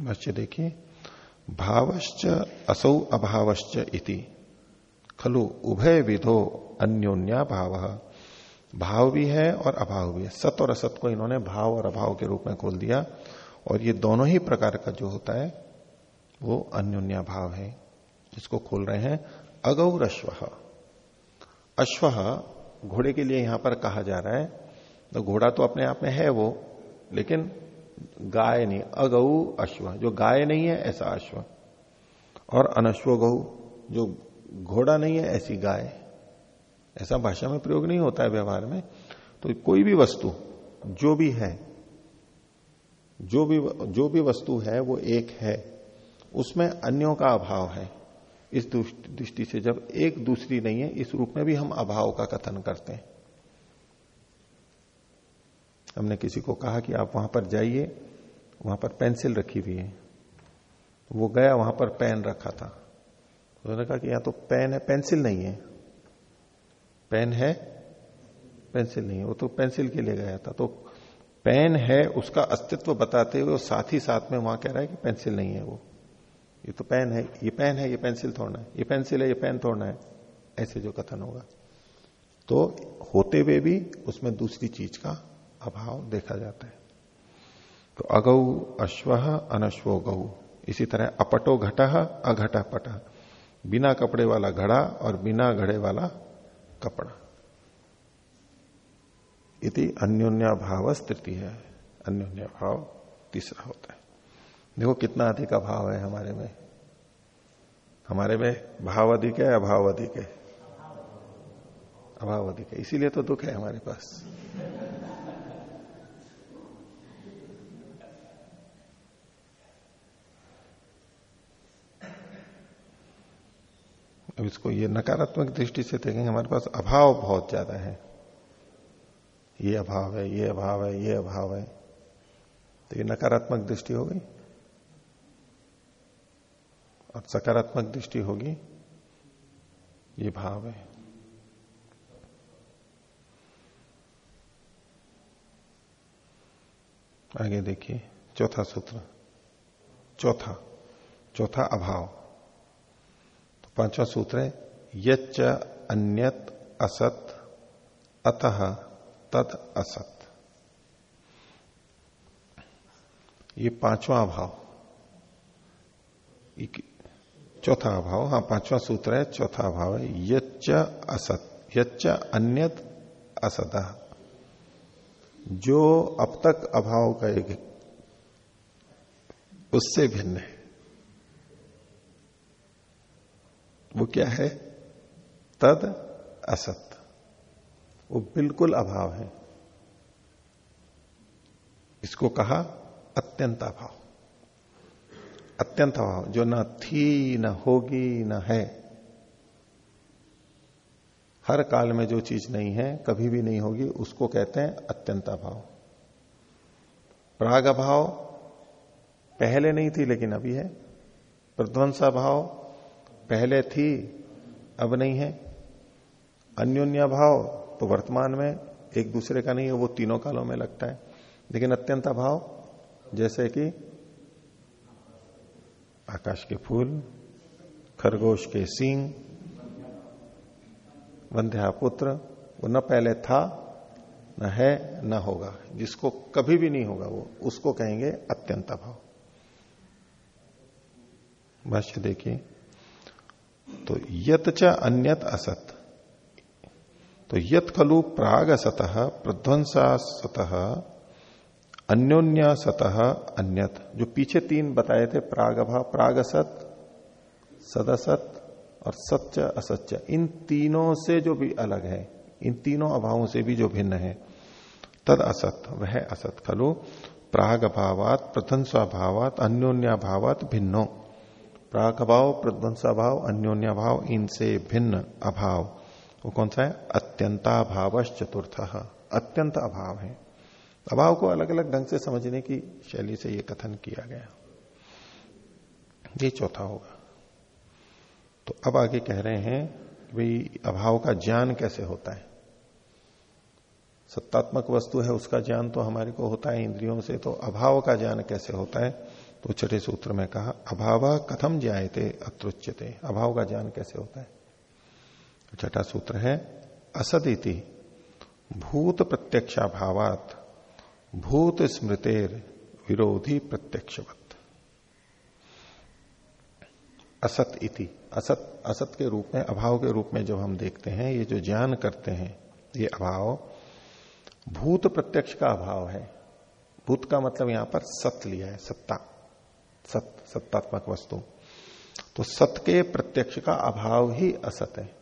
बच्चे देखिए, भावश्च असौ अभावश्च इति। खलु, उभय विधो अन्योन्या भाव। भाव भी है और अभाव भी है। सत और असत को इन्होंने भाव और अभाव के रूप में खोल दिया। और ये दोनों ही प्रकार का जो होता है, वो अन्योन्या भाव है। इसको खोल रहे हैं अगौर अश्व अश्व घोड़े के लिए यहाँ पर कहा जा रहा है तो घोड़ा तो अपने आप में है वो, लेकिन गाय नहीं, अगऊ अश्व, जो गाय नहीं है, ऐसा अश्व। और अनश्व गऊ, जो घोड़ा नहीं है, ऐसी गाय। ऐसा भाषा में प्रयोग नहीं होता है व्यवहार में। तो कोई भी वस्तु, जो भी है, जो भी जो भी वस्तु है, वो एक है। उसमें अन्यों का अभाव है। इस दृष्टि से जब एक दूसरी नहीं है, इस रूप में भी हम अभाव का कथन करते हैं। हमने किसी को कहा कि आप वहाँ पर जाइए, वहाँ पर पेंसिल रखी हुई है। वो गया, वहाँ पर पेन रखा था। उन्होंने कहा कि यहाँ तो पेन है, पेंसिल नहीं है। पेन है? पेंसिल नहीं है। वो तो पेंसिल के लिए गया था। तो पेन है, उसका अस्तित्व बताते हुए साथ ही साथ में वहाँ कह रहा है कि पेंसिल नहीं है वो। ये तो पेन है, ये पेन है, ये पेंसिल तोड़ना है, ये पेंसिल है, ये पेन तोड़ना है। ऐसे जो कथन होगा। तो होते हुए भी उसमें दूसरी चीज़ का अभाव देखा जाता है। तो अगौ अश्व अनश्वो गौ। इसी तरह अपटो घट अघट पट। बिना कपड़े वाला घड़ा और बिना घड़े वाला कपड़ा। इति अन्योन्या भाव स्थिति है अन्योन्या भाव तीसरा होता है। देखो कितना अधिक अभाव है हमारे में। हमारे में भाव अधिक है, अभाव अधिक है। अभाव अधिक है। इसीलिए तो दुख है हमारे पास। अब इसको ये नकारात्मक दृष्टि से देखेंगे हमारे पास अभाव बहुत ज़्यादा है। ये अभाव है, ये अभाव है, ये अभाव है। तो ये नकारात्मक दृष्टि हो गई। और सकारात्मक दृष्टि होगी। ये भाव है। आगे देखिए, चौथा सूत्र। चौथा चौथा अभाव। तो पांचवा सूत्र है, यच्च अन्यत असत, अतः तद असत। ये पांचवा अभाव। चौथा अभाव हाँ पांचवा सूत्र है, चौथा अभाव है, यच्च असत, यच्च अन्यत असत जो अब तक अभाव का एक उससे भिन्न है। वो क्या है? तद असत। वो बिल्कुल अभाव है। इसको कहा अत्यंत अभाव। अत्यंत अभाव जो न थी, न होगी, न है। हर काल में जो चीज़ नहीं है, कभी भी नहीं होगी, उसको कहते हैं अत्यंत अभाव। प्राग अभाव पहले नहीं थी, लेकिन अभी है। प्रध्वंसा भाव पहले थी, अब नहीं है। अन्योन्या भाव तो वर्तमान में एक दूसरे का नहीं है, वो तीनों कालों में लगता है। लेकिन अत्यंत अभाव, जैसे कि आकाश के फूल, खरगोश के सींग, वंध्या पुत्र, वो न पहले था, न है, न होगा। जिसको कभी भी नहीं होगा वो, उसको कहेंगे अत्यंत अभाव। भाष्य देखिए तो यत च अन्यत असत। तो यत खलु प्राग सतह प्रध्वंसा सतह अन्योन्य सतह अन्यत। जो पीछे तीन बताए थे प्राग भाव प्राग सदसत और सत्य असत्य इन तीनों से जो भी अलग है, इन तीनों अभावों से भी जो भिन्न है, तद असत, वह असत। खलु प्राग भावात प्रध्वंसाभावात, अन्योन्याभावात भिन्नो। प्राग भाव प्रध्वंसाभाव, अन्योन्याभाव, इनसे भिन्न अभाव। वो कौन सा है? अत्यंताभाव चतुर्थ अत्यंत अभाव है। अभाव को अलग अलग ढंग से समझने की शैली से यह कथन किया गया। ये चौथा होगा। तो अब आगे कह रहे हैं भाई अभाव का ज्ञान कैसे होता है? सत्तात्मक वस्तु है, उसका ज्ञान तो हमारे को होता है इंद्रियों से तो अभाव का ज्ञान कैसे होता है? तो छठे सूत्र में कहा, अभाव कथम जायते अत्रुच्यते। अभाव का ज्ञान कैसे होता है? छठा सूत्र है, असदिति, भूत प्रत्यक्षाभावात। भूत स्मृतेर विरोधी प्रत्यक्षवत। असत इति। असत असत के रूप में, अभाव के रूप में जब हम देखते हैं, ये जो ज्ञान करते हैं, ये अभाव, भूत प्रत्यक्ष का अभाव है। भूत का मतलब यहाँ पर सत लिया है, सत्ता। सत, सत्तात्मक वस्तु। तो सत के प्रत्यक्ष का अभाव ही असत है।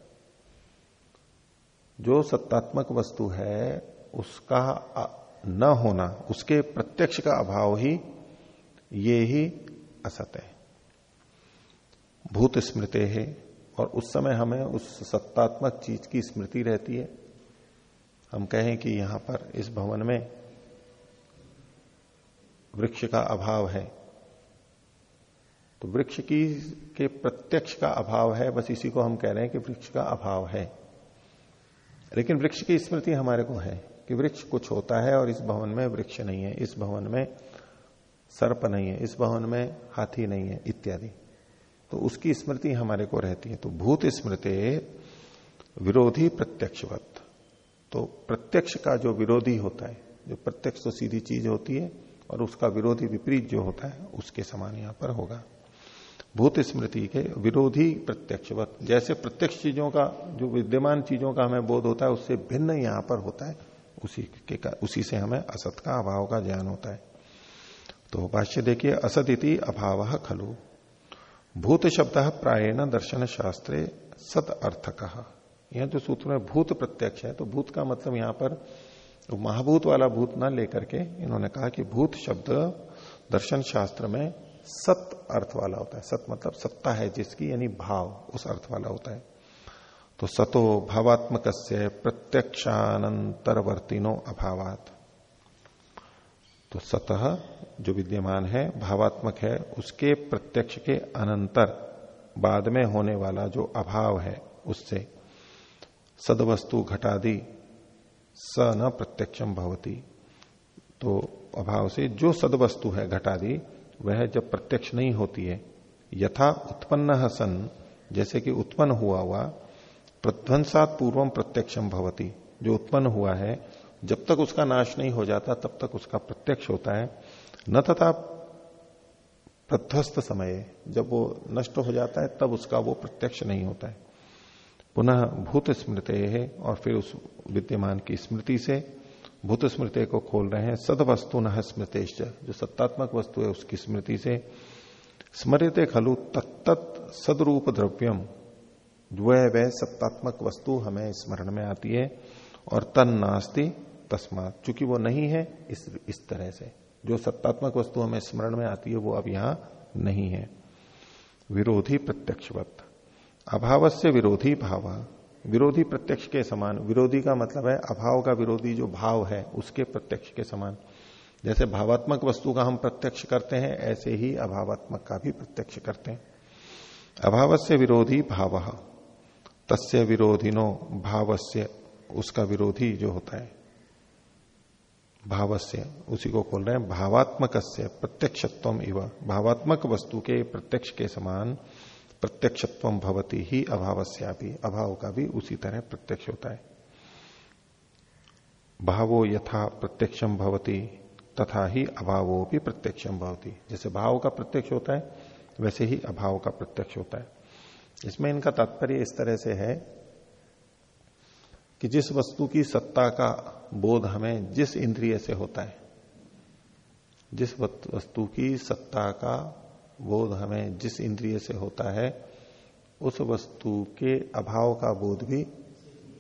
जो सत्तात्मक वस्तु है, उसका न होना, उसके प्रत्यक्ष का अभाव ही ये ही असत है। भूत स्मृति है और उस समय हमें उस सत्तात्मक चीज़ की स्मृति रहती है। हम कहें कि यहाँ पर इस भवन में वृक्ष का अभाव है। तो वृक्ष की, के प्रत्यक्ष का अभाव है, बस इसी को हम कह रहे हैं कि वृक्ष का अभाव है। लेकिन वृक्ष की स्मृति हमारे को है। कि वृक्ष कुछ होता है और इस भवन में वृक्ष नहीं है, इस भवन में सर्प नहीं है, इस भवन में हाथी नहीं है, इत्यादि। तो उसकी स्मृति हमारे को रहती है। तो भूत स्मृति विरोधी प्रत्यक्षवत। तो प्रत्यक्ष का जो विरोधी होता है, जो प्रत्यक्ष तो सीधी चीज़ होती है और उसका विरोधी विपरीत जो होता है, उसके समान यहाँ पर होगा। भूत स्मृति के विरोधी प्रत्यक्षवत। जैसे प्रत्यक्ष चीज़ों का, जो विद्यमान चीज़ों का हमें बोध होता है, उससे भिन्न यहाँ पर होता है। उसी के उसी से हमें असत का, अभाव का ज्ञान होता है। तो भाष्य देखिए, असत इति अभाव खलु। भूत शब्द प्रायण दर्शन शास्त्रे सत अर्थ कहा यह जो सूत्र में भूत प्रत्यक्ष है तो भूत का मतलब यहाँ पर तो महाभूत वाला भूत ना लेकर के इन्होंने कहा कि भूत शब्द दर्शन शास्त्र में सत अर्थ वाला होता है। सत मतलब सत्ता है जिसकी, यानी भाव, उस अर्थ वाला होता है। तो सतो भावात्मक से प्रत्यक्षानंतरवर्तिनो अभावात। तो सतह जो विद्यमान है, भावात्मक है, उसके प्रत्यक्ष के अनंतर बाद में होने वाला जो अभाव है, उससे सदवस्तु घटादि स न प्रत्यक्षम भवती। तो अभाव से जो सदवस्तु है घटादि, वह जब प्रत्यक्ष नहीं होती है, यथा उत्पन्न सन, जैसे कि उत्पन्न हुआ हुआ प्रध्वंसात पूर्वम प्रत्यक्षम भवती। जो उत्पन्न हुआ है, जब तक उसका नाश नहीं हो जाता, तब तक उसका प्रत्यक्ष होता है। न तथा प्रध्वस्त समय, जब वो नष्ट हो जाता है, तब उसका वो प्रत्यक्ष नहीं होता है। पुनः भूत स्मृति है, और फिर उस विद्यमान की स्मृति से भूत स्मृति को खोल रहे हैं। सद वस्तु न स्मृतेश जो सत्तात्मक वस्तु है, उसकी स्मृति से स्मृत खलु तत्त सदरूप द्रव्यम। वह वह सत्तात्मक वस्तु हमें स्मरण में आती है और तन नास्ति, तस्मात। चूँकि वो नहीं है, इस इस तरह से। जो सत्तात्मक वस्तु हमें स्मरण में आती है, वो अब यहाँ नहीं है। विरोधी प्रत्यक्षवत। अभाव से विरोधी भाव। विरोधी प्रत्यक्ष के समान। विरोधी का मतलब है, अभाव का विरोधी जो भाव है, उसके प्रत्यक्ष के समान। जैसे भावात्मक वस्तु का हम प्रत्यक्ष करते हैं, ऐसे ही अभावात्मक का भी प्रत्यक्ष करते हैं। अभाव से विरोधी भाव। तस्य विरोधिनो, भावस्य उसका विरोधी जो होता है। भावस्य, उसी को खोल रहे हैं। भावात्मक प्रत्यक्षत्व इव। भावात्मक वस्तु के प्रत्यक्ष के समान प्रत्यक्षत्व भवती ही अभावस्यापी। अभाव का भी उसी तरह प्रत्यक्ष होता है। भावो यथा प्रत्यक्षम भवती, तथा ही अभावो भी प्रत्यक्षम भवती। जैसे भाव का प्रत्यक्ष होता है, वैसे ही अभाव का प्रत्यक्ष होता है। इसमें इनका तात्पर्य इस तरह से है कि जिस वस्तु की सत्ता का बोध हमें जिस इंद्रिय से होता है, जिस वस्तु की सत्ता का बोध हमें जिस इंद्रिय से होता है, उस वस्तु के अभाव का बोध भी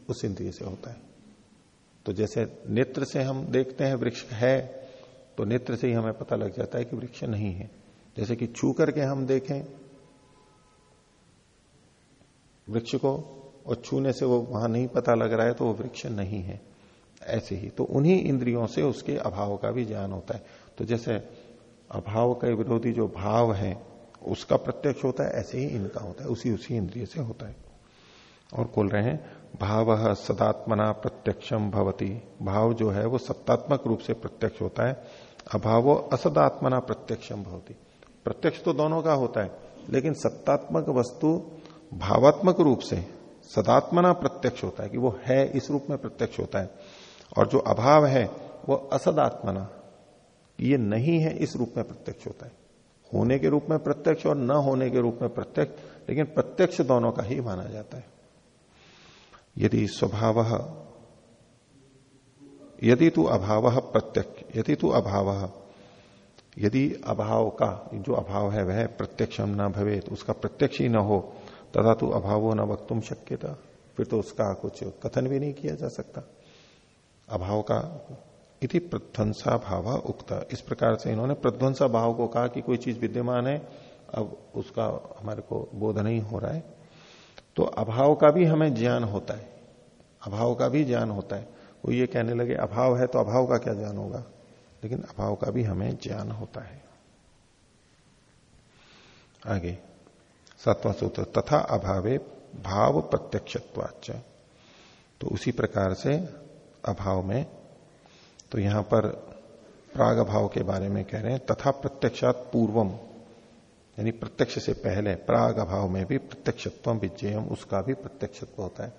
उस इंद्रिय से होता है। तो जैसे नेत्र से हम देखते हैं वृक्ष है तो नेत्र से ही हमें पता लग जाता है कि वृक्ष नहीं है। जैसे कि छू करके हम देखें वृक्ष को और छूने से वो वहाँ नहीं पता लग रहा है तो वो वृक्ष नहीं है। ऐसे ही तो उन्हीं इंद्रियों से उसके अभाव का भी ज्ञान होता है। तो जैसे अभाव का विरोधी जो भाव है, उसका प्रत्यक्ष होता है, ऐसे ही इनका होता है, उसी उसी इंद्रिय से होता है। और बोल रहे हैं, भाव सदात्मना प्रत्यक्षम भवती। भाव जो है, वो सत्तात्मक रूप से प्रत्यक्ष होता है। अभाव असदात्मना प्रत्यक्षम भवती। प्रत्यक्ष तो दोनों का होता है, लेकिन सत्तात्मक वस्तु भावात्मक रूप से सदात्मना प्रत्यक्ष होता है कि वो है, इस रूप में प्रत्यक्ष होता है। और जो अभाव है, वो असदात्मना, ये नहीं है, इस रूप में प्रत्यक्ष होता है। होने के रूप में प्रत्यक्ष और न होने के रूप में प्रत्यक्ष, लेकिन प्रत्यक्ष दोनों का ही माना जाता है। यदि स्वभाव, यदि तू अभाव प्रत्यक्ष, यदि तू अभाव, यदि अभाव का, जो अभाव है वह प्रत्यक्षम न भवे तो उसका प्रत्यक्ष ही न हो तथा तू अभावो न वक्तुम शक्य था फिर तो उसका कुछ कथन भी नहीं किया जा सकता। अभाव का इति प्रध्वंसा भाव उक्त। इस प्रकार से इन्होंने प्रध्वंसा भाव को कहा कि कोई चीज़ विद्यमान है, अब उसका हमारे को बोध नहीं हो रहा है। तो अभाव का भी हमें ज्ञान होता है। अभाव का भी ज्ञान होता है। वो ये कहने लगे, अभाव है तो अभाव का क्या ज्ञान होगा? लेकिन अभाव का भी हमें ज्ञान होता है। आगे। सातवां सूत्र, तथा अभावे भाव प्रत्यक्षत्वाच तो उसी प्रकार से अभाव में तो यहाँ पर प्राग अभाव के बारे में कह रहे हैं, तथा प्रत्यक्षात पूर्वम, यानी प्रत्यक्ष से पहले प्राग अभाव में भी प्रत्यक्षत्व विजयम उसका भी प्रत्यक्षत्व होता है।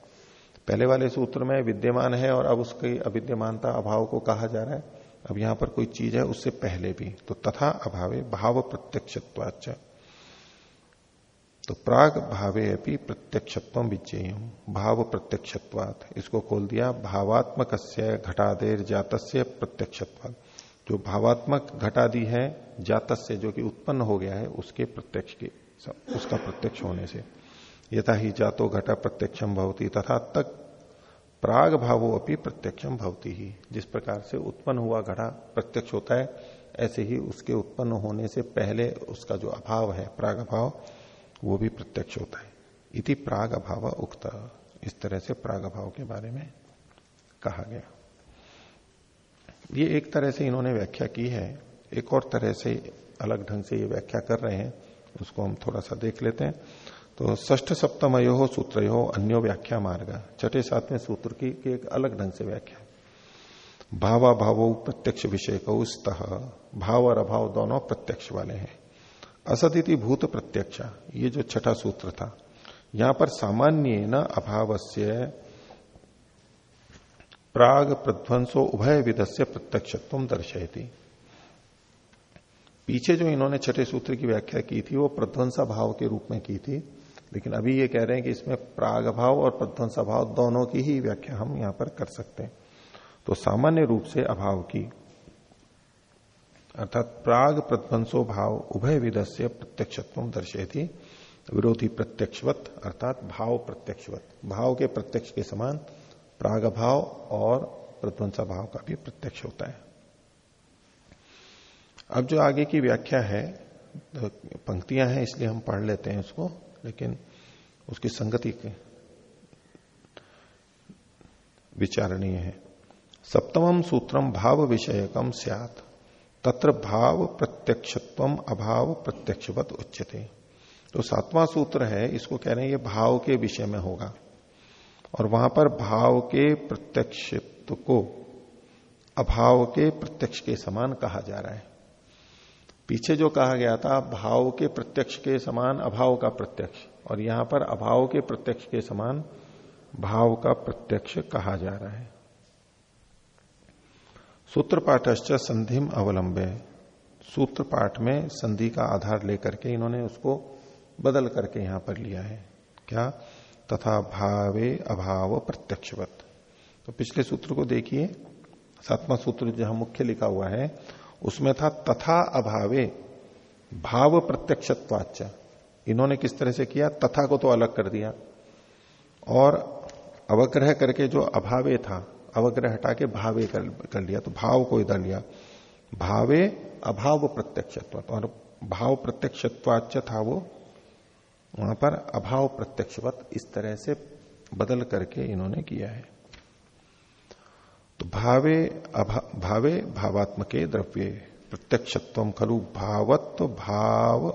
पहले वाले सूत्र में विद्यमान है और अब उसकी अविद्यमानता, अभाव को कहा जा रहा है। अब यहाँ पर कोई चीज़ है, उससे पहले भी। तो तथा अभावे भाव प्रत्यक्षत्वाच तो प्राग भावे अपनी प्रत्यक्षत्व विजयम भाव प्रत्यक्षत्वात। इसको खोल दिया भावात्मक घटादेर जात प्रत्यक्षत्वात। जो भावात्मक घटादि है जात से जो कि उत्पन्न हो गया है, उसके प्रत्यक्ष के उसका प्रत्यक्ष होने से। यथा ही जातो घटा प्रत्यक्षम भवती, तथा तक प्राग भावो अपनी प्रत्यक्षम भवती ही। जिस प्रकार से उत्पन्न हुआ घटा प्रत्यक्ष होता है, ऐसे ही उसके उत्पन्न होने से पहले उसका जो अभाव है, प्राग अभाव वो भी प्रत्यक्ष होता है। इति प्राग अभाव उक्त। इस तरह से प्राग अभाव के बारे में कहा गया। ये एक तरह से इन्होंने व्याख्या की है। एक और तरह से अलग ढंग से ये व्याख्या कर रहे हैं। उसको हम थोड़ा सा देख लेते हैं। तो ष्ठ सप्तमयो सूत्र यो अन्यो व्याख्या मार्ग। छठे सातवें सूत्र की, की एक अलग ढंग से व्याख्या। भावा भावो प्रत्यक्ष विषय को स्तः। भाव और अभाव दोनों प्रत्यक्ष वाले हैं। असदिति भूत प्रत्यक्ष। ये जो छठा सूत्र था। यहाँ पर सामान्य न अभाव से प्राग प्रध्वंसो उभय विधस्य प्रत्यक्षत्व दर्शयती। पीछे जो इन्होंने छठे सूत्र की व्याख्या की थी, वो प्रध्वंसा भाव के रूप में की थी। लेकिन अभी ये कह रहे हैं कि इसमें प्राग भाव और प्रध्वंसा भाव दोनों की ही व्याख्या हम यहाँ पर कर सकते हैं। तो सामान्य रूप से अभाव की अर्थात प्राग प्रध्वंसो भाव उभय विध से प्रत्यक्षत्व दर्शे विरोधी प्रत्यक्षवत, अर्थात भाव प्रत्यक्षवत। भाव के प्रत्यक्ष के समान प्राग भाव और प्रध्वंसा भाव का भी प्रत्यक्ष होता है। अब जो आगे की व्याख्या है तो पंक्तियाँ हैं, इसलिए हम पढ़ लेते हैं उसको, लेकिन उसकी संगति विचारणीय है। सप्तम सूत्रम भाव विषयकम सियात। तत्र भाव प्रत्यक्षत्व अभाव प्रत्यक्षवत उच्चते तो सातवां सूत्र है, इसको कह रहे हैं, ये भाव के विषय में होगा। और वहाँ पर भाव के प्रत्यक्षत्व को अभाव के प्रत्यक्ष के समान कहा जा रहा है। पीछे जो कहा गया था, भाव के प्रत्यक्ष के समान, अभाव का प्रत्यक्ष, और यहाँ पर अभाव के प्रत्यक्ष के समान, भाव का प्रत्यक्ष कहा जा रहा है। सूत्र पाठश्च संधिम अवलंबे। सूत्र पाठ में संधि का आधार लेकर के इन्होंने उसको बदल करके यहाँ पर लिया है। क्या? तथा भावे अभाव प्रत्यक्षवत। तो पिछले सूत्र को देखिए। सातवां सूत्र जहाँ मुख्य लिखा हुआ है, उसमें था तथा अभावे, भाव प्रत्यक्षत्वाच इन्होंने किस तरह से किया? तथा को तो अलग कर दिया। और अवग्रह करके जो अभावे था अवग्रह हटा के भावे कर, कर लिया तो भाव को इधर लिया। भावे अभाव प्रत्यक्षत्व और भाव प्रत्यक्षत्वाच था वो वहाँ पर अभाव प्रत्यक्षवत इस तरह से बदल करके इन्होंने किया है। तो भावे अभा, भावे भावात्मके द्रव्य प्रत्यक्षत्व खलु भावत्व भाव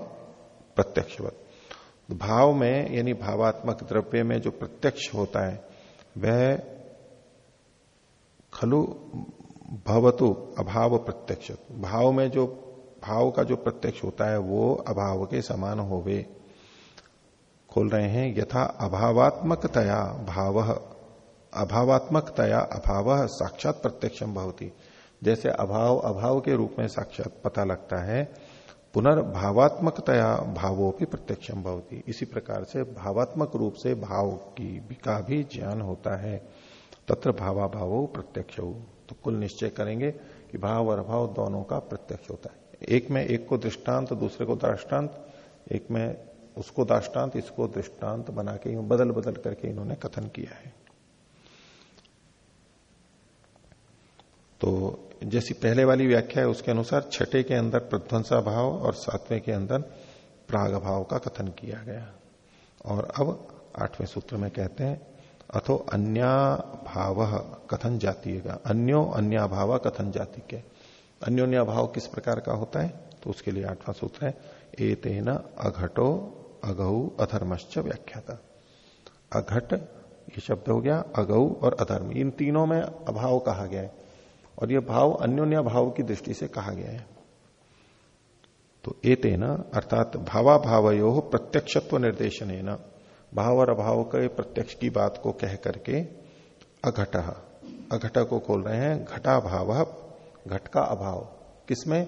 प्रत्यक्षवत। तो भाव में यानी भावात्मक द्रव्य में जो प्रत्यक्ष होता है वह खलु भवतु अभाव प्रत्यक्ष। भाव में जो, भाव का जो प्रत्यक्ष होता है, वो अभाव के समान होवे। खोल रहे हैं, यथा अभावात्मकतया भाव, अभावात्मकतया अभाव साक्षात प्रत्यक्षम भवती। जैसे अभाव अभाव के रूप में साक्षात पता लगता है, पुनर्भावात्मकतया भावों भी प्रत्यक्षम भवती। इसी प्रकार से भावात्मक रूप से भाव की का भी ज्ञान होता है। तत्र भावा भावो प्रत्यक्ष। हो तो कुल निश्चय करेंगे कि भाव और अभाव दोनों का प्रत्यक्ष होता है। एक में एक को दृष्टांत, दूसरे को दृष्टांत, एक में उसको दृष्टांत, इसको दृष्टांत बना के बदल बदल करके इन्होंने कथन किया है। तो जैसी पहले वाली व्याख्या है, उसके अनुसार छठे के अंदर प्रध्वंसा भाव और सातवें के अंदर प्राग भाव का कथन किया गया। और अब आठवें सूत्र में कहते हैं अथो अन्या भाव कथन जातीय का अन्यो अन्या भाव कथन जाति के अन्योन्या भाव किस प्रकार का होता है? तो उसके लिए आठवां सूत्र है ए तेना अघटो अगहु अधर्मश्च व्याख्याता। अघट, ये शब्द हो गया अगौ और अधर्म, इन तीनों में अभाव कहा गया है। और यह भाव अन्योन्या भाव की दृष्टि से कहा गया है। तो एते न अर्थात भावा भावयो प्रत्यक्षत्व निर्देशन भाव और अभाव के प्रत्यक्ष की बात को कह करके अघट अघट को खोल रहे हैं घटा भाव घट का अभाव। किसमें?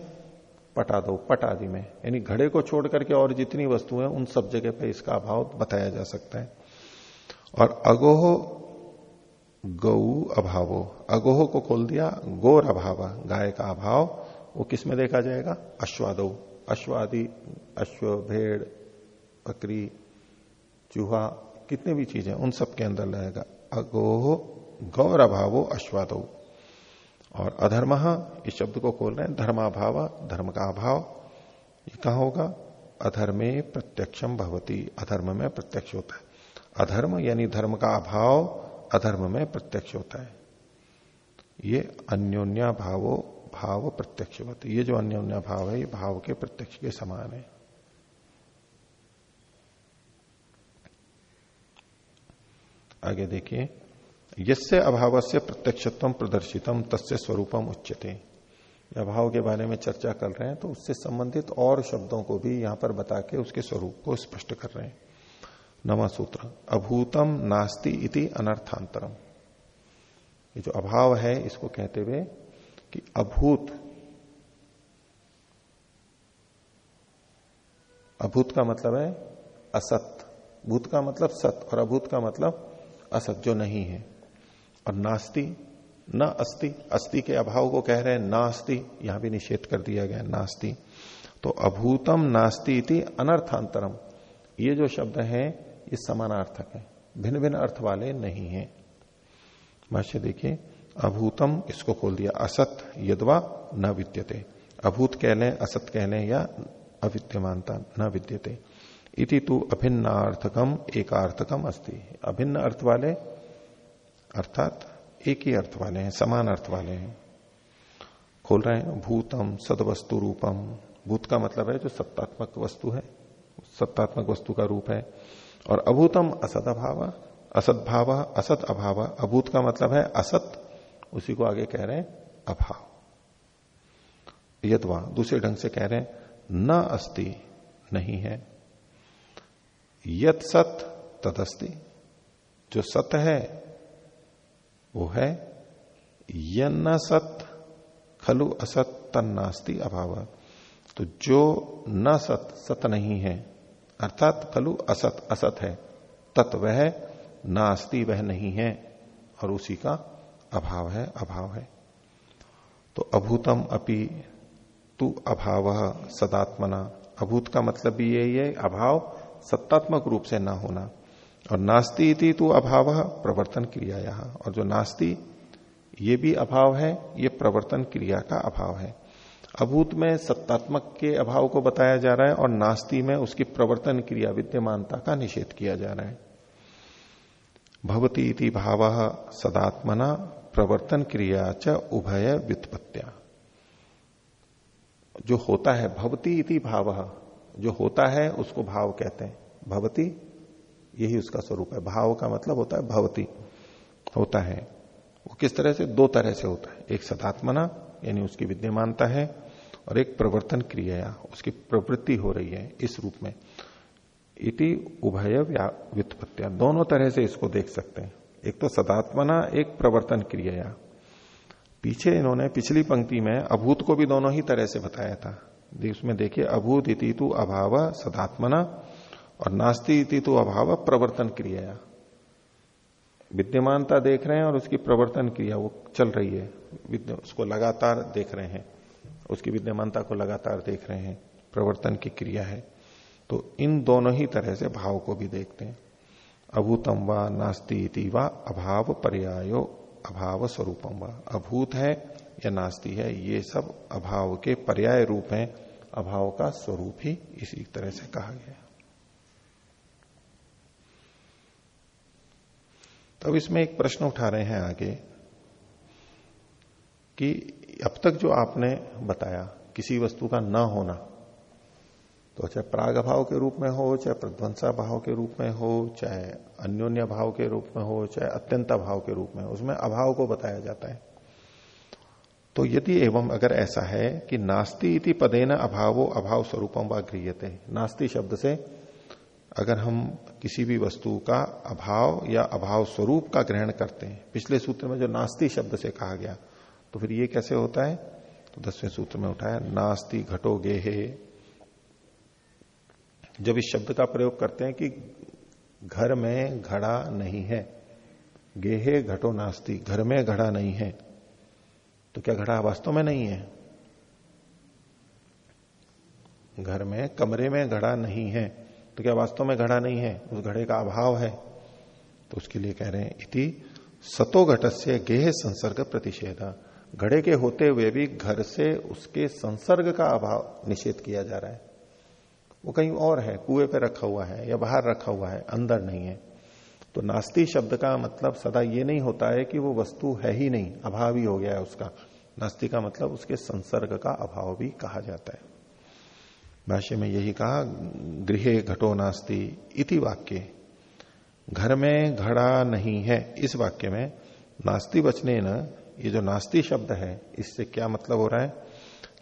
पटा दो, पट आदि में। यानी घड़े को छोड़ करके और जितनी वस्तुएँ उन सब जगह पे इसका अभाव बताया जा सकता है। और अगोह गौ अभावो। अगोह को खोल दिया, गोर अभाव, गाय का अभाव। वो किसमें देखा जाएगा? अश्वादो। अश्वादि अश्व भेड़ बकरी चूहा, कितने भी चीज़ें, उन सब के अंदर लगेगा। अगोह गौर अभावो अश्वादो और अधर्म, इस शब्द को खोल रहे हैं, धर्माभाव धर्म का अभाव ये कहा होगा? अधर्मे प्रत्यक्षम भवती। अधर्म में प्रत्यक्ष होता है। अधर्म यानी धर्म का अभाव अधर्म में प्रत्यक्ष होता है। ये अन्योन्या भावो भाव प्रत्यक्ष ये जो अन्योन्या भाव है, ये भाव के प्रत्यक्ष के समान है। आगे देखिए यसे अभाव से प्रत्यक्षत्व प्रदर्शितम तस्य स्वरूपम उच्चते अभाव के बारे में चर्चा कर रहे हैं तो उससे संबंधित और शब्दों को भी यहाँ पर बता के उसके स्वरूप को स्पष्ट कर रहे हैं। नवा सूत्र। अभूतम नास्ति इति अनर्थांतरम। ये जो अभाव है, इसको कहते हुए कि अभूत अभूत का मतलब है असत। भूत का मतलब सत और अभूत का मतलब असत जो नहीं है। और नास्ति, न अस्ति अस्थि के अभाव को कह रहे हैं, नास्ति, यहाँ भी निषेध कर दिया गया नास्ति। तो अभूतम नास्ति इति अनर्थांतरम। ये जो शब्द है, ये समानार्थक है। भिन्न भिन्न अर्थ वाले नहीं है। भाष्य देखिए, अभूतम, इसको खोल दिया, असत, यदवा, न विद्यते। अभूत कह लें असत कह लें या अविद्यमानता, न विद्यते। इति तू अभिन्नार्थकम एकार्थकम अस्ति। अभिन्न अर्थ वाले, अर्थात एक ही अर्थ वाले हैं, समान अर्थ वाले हैं। खोल रहे हैं, भूतम, सदवस्तु रूपम। भूत का मतलब है जो सत्तात्मक वस्तु है, सत्तात्मक वस्तु का रूप है। और अभूतम असद अभाव असत भाव, असत अभाव। अभूत का मतलब है असत, उसी को आगे कह रहे हैं, अभाव। यदवा, दूसरे ढंग से कह रहे हैं, न अस्ति, नहीं है। यत सत तदस्ति। जो सत है, वो है यन्न सत, खलु असत, तन्नास्ति, अभाव। तो जो न सत सत नहीं है, अर्थात खलु असत असत है, तत् वह नास्ति वह नहीं है, और उसी का अभाव है अभाव है। तो अभूतम अपि तू अभाव सदात्मना। अभूत का मतलब भी यही है, अभाव सत्तात्मक रूप से ना होना। और नास्ती इति तो अभाव, प्रवर्तन क्रिया यहाँ। और जो नास्ती, ये भी अभाव है, ये प्रवर्तन क्रिया का अभाव है। अभूत में सत्तात्मक के अभाव को बताया जा रहा है और नास्ती में उसकी प्रवर्तन क्रिया, विद्यमानता का निषेध किया जा रहा है। भवती इति भाव सदात्मना, प्रवर्तन क्रिया च उभय व्युत्पत्तिया। जो होता है, भवती इति भाव जो होता है, उसको भाव कहते हैं। भवती, यही उसका स्वरूप है। भाव का मतलब होता है भवती, होता है। वो किस तरह से? दो तरह से होता है। एक सदात्मना, यानी उसकी विद्यमानता है, और एक प्रवर्तन क्रिया, उसकी प्रवृत्ति हो रही है इस रूप में। इति उभय व्युत्पत्तिया। दोनों तरह से इसको देख सकते हैं। एक तो सदात्मना, एक प्रवर्तन क्रिया। पीछे इन्होंने पिछली पंक्ति में अभूत को भी दोनों ही तरह से बताया था। उसमें देखिए, अभूत इति तु अभाव सदात्मना और नास्ती इति तो अभाव प्रवर्तन क्रिया विद्यमानता देख रहे हैं और उसकी प्रवर्तन क्रिया वो चल रही है। उसको लगातार देख रहे हैं। उसकी विद्यमानता को लगातार देख रहे हैं। प्रवर्तन की क्रिया है। तो इन दोनों ही तरह से भाव को भी देखते हैं। अभूतम व नास्ती इति व अभाव पर्यायो अभाव स्वरूपम व। अभूत है या नास्ती है, ये सब अभाव के पर्याय रूप हैं। अभाव का स्वरूप ही इसी तरह से कहा गया तो इसमें एक प्रश्न उठा रहे हैं आगे कि अब तक जो आपने बताया किसी वस्तु का न होना तो चाहे प्राग भाव के रूप में हो, चाहे प्रध्वंसा भाव के रूप में हो, चाहे अन्योन्य भाव के रूप में हो, चाहे अत्यंत भाव के रूप में हो, उसमें अभाव को बताया जाता है। तो यदि एवं अगर ऐसा है कि नास्ति इति पदेन अभावो अभाव स्वरूपम व गृहते नास्ति शब्द से अगर हम किसी भी वस्तु का अभाव या अभाव स्वरूप का ग्रहण करते हैं, पिछले सूत्र में जो नास्ति शब्द से कहा गया तो फिर ये कैसे होता है? तो दसवें सूत्र में उठाया, नास्ति घटो गेहे। जब इस शब्द का प्रयोग करते हैं कि घर में घड़ा नहीं है, गेहे घटो नास्ती, घर में घड़ा नहीं है तो क्या घड़ा वास्तव में नहीं है? घर में, कमरे में घड़ा नहीं है। तो क्या वास्तव में घड़ा नहीं है? उस घड़े का अभाव है। तो उसके लिए कह रहे हैं, इति सतो घट से गेह संसर्ग प्रतिषेधा। घड़े के होते हुए भी घर से उसके संसर्ग का अभाव निषेध किया जा रहा है। वो कहीं और है, कुएँ पे रखा हुआ है या बाहर रखा हुआ है, अंदर नहीं है। तो नास्ती शब्द का मतलब सदा ये नहीं होता है कि वो वस्तु है ही नहीं, अभाव ही हो गया है उसका। नास्ती का मतलब उसके संसर्ग का अभाव भी कहा जाता है। भाष्य में यही कहा, गृह घटो नास्ती इति वाक्य। घर में घड़ा नहीं है, इस वाक्य में नास्ती बचने न ये जो नास्ती शब्द है, इससे क्या मतलब हो रहा है?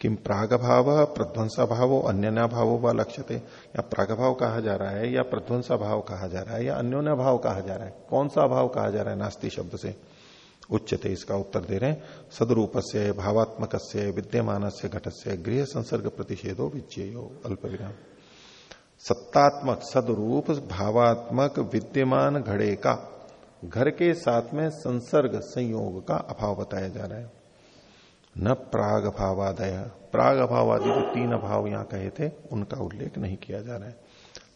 किम प्रागभाव प्रध्वंसा भाव अन्य भाव व लक्ष्यते। या प्रागभाव कहा जा रहा है, या प्रध्वंसा भाव कहा जा रहा है, या अन्योन्या भाव कहा जा रहा है? कौन सा भाव कहा जा रहा है नास्ती शब्द से? उच्चते इसका उत्तर दे रहे हैं सदरूप से भावात्मक से विद्यमान से घट से गृह संसर्ग प्रतिषेधो विजयो अल्प विराम सत्तात्मक, सदरूप, भावात्मक, विद्यमान घड़े का, घर के साथ में संसर्ग संयोग का अभाव बताया जा रहा है। न प्राग भावादय प्राग भावादि जो तीन अभाव यहाँ कहे थे, उनका उल्लेख नहीं किया जा रहा है।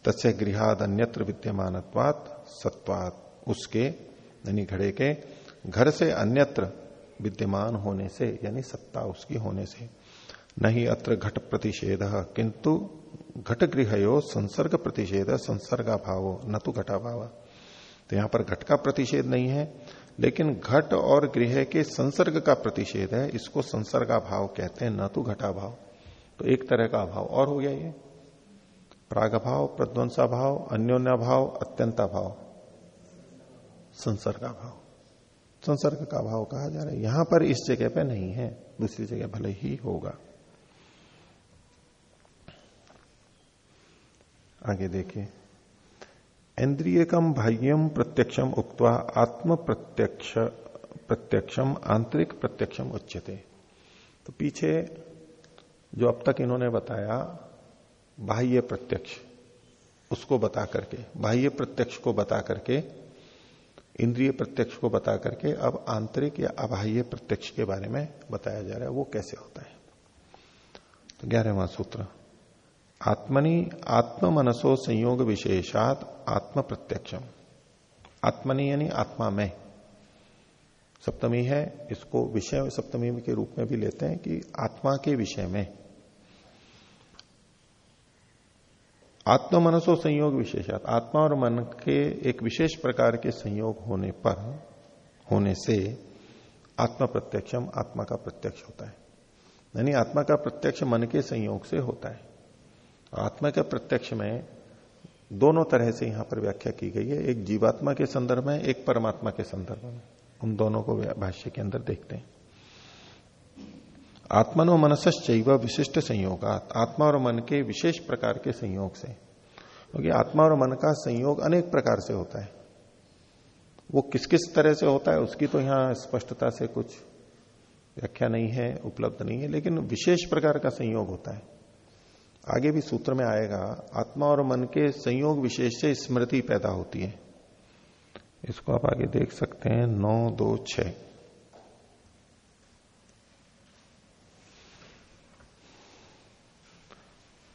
तस्य गृहाद अन्यत्र विद्यमान सत्वात, उसके, यानी घड़े के घर से अन्यत्र विद्यमान होने से, यानी सत्ता उसकी होने से, नहीं अत्र घट प्रतिषेध, किंतु घट गृह संसर्ग प्रतिषेध संसर्गा भाव न तो घटाभाव। तो यहाँ पर घट का प्रतिषेध नहीं है, लेकिन घट और गृह के संसर्ग का प्रतिषेध है, इसको संसर्गा कहते हैं, न तो घटा भाव तो एक तरह का अभाव और हो गया ये। प्राग भाव प्रध्वंसा भाव अन्योन्या भाव अत्यंता भाव संसर्गा भाव संसर्ग का भाव कहा जा रहा है। यहाँ पर इस जगह पे नहीं है, दूसरी जगह भले ही होगा। आगे देखिए। इंद्रियकम बाह्यम प्रत्यक्षम उक्वा आत्म प्रत्यक्ष प्रत्यक्षम आंतरिक प्रत्यक्षम उच्चते तो पीछे जो अब तक इन्होंने बताया, बाह्य प्रत्यक्ष, उसको बता करके, बाह्य प्रत्यक्ष को बता करके इंद्रिय प्रत्यक्ष को बता करके अब आंतरिक या अबाह्य प्रत्यक्ष के बारे में बताया जा रहा है, वो कैसे होता है? तो ग्यारहवा सूत्र, आत्मनि आत्म मनसो संयोग विशेषात आत्म प्रत्यक्षम आत्मनि यानी आत्मा में। सप्तमी है, इसको विषय, सप्तमी के रूप में भी लेते हैं कि आत्मा के विषय में। आत्म मनसो संयोग विशेषात। आत्मा और मन के एक विशेष प्रकार के संयोग होने पर, होने से आत्म प्रत्यक्षम आत्मा का प्रत्यक्ष होता है। यानी आत्मा का प्रत्यक्ष मन के संयोग से होता है। आत्मा के प्रत्यक्ष में दोनों तरह से यहाँ पर व्याख्या की गई है। एक जीवात्मा के संदर्भ में, एक परमात्मा के संदर्भ में। उन दोनों को भाष्य के अंदर देखते हैं। आत्मनो मनसश्चैव विशिष्ट संयोग आत्मा और मन के विशेष प्रकार के संयोग से। क्योंकि आत्मा और मन का संयोग अनेक प्रकार से होता है। वो किस किस तरह से होता है, उसकी तो यहाँ स्पष्टता से कुछ व्याख्या नहीं है, उपलब्ध नहीं है, लेकिन विशेष प्रकार का संयोग होता है। आगे भी सूत्र में आएगा, आत्मा और मन के संयोग विशेष से स्मृति पैदा होती है। इसको आप आगे देख सकते हैं, नौ, दो छ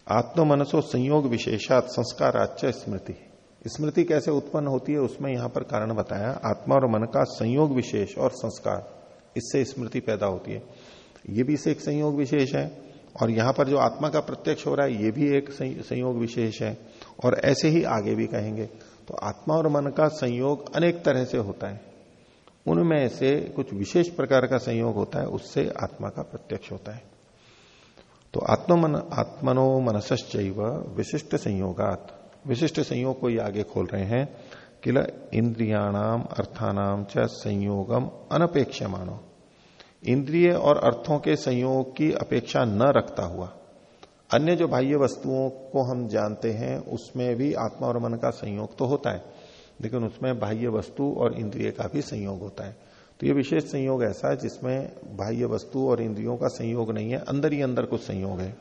आत्म मनसो संयोग विशेषात संस्कार संस्काराच स्मृति। स्मृति कैसे उत्पन्न होती है, उसमें यहाँ पर कारण बताया। आत्मा और मन का संयोग विशेष और संस्कार, इससे स्मृति पैदा होती है। ये भी से एक संयोग विशेष है, और यहाँ पर जो आत्मा का प्रत्यक्ष हो रहा है, ये भी एक संयोग विशेष है, और ऐसे ही आगे भी कहेंगे। तो आत्मा और मन का संयोग अनेक तरह से होता है। उनमें से कुछ विशेष प्रकार का संयोग होता है, उससे आत्मा का प्रत्यक्ष होता है। तो आत्मन आत्मनो मनसश्च विशिष्ट संयोगात। विशिष्ट संयोग को ये आगे खोल रहे हैं किल इंद्रियाणाम अर्थानाम च संयोगम अनपेक्ष मानो इंद्रिय और अर्थों के संयोग की अपेक्षा न रखता हुआ। अन्य जो बाह्य वस्तुओं को हम जानते हैं, उसमें भी आत्मा और मन का संयोग तो होता है, लेकिन उसमें बाह्य वस्तु और इंद्रिय का भी संयोग होता है। तो ये विशेष संयोग ऐसा है जिसमें बाह्य वस्तु और इंद्रियों का संयोग नहीं है, अंदर ही अंदर कुछ संयोग है।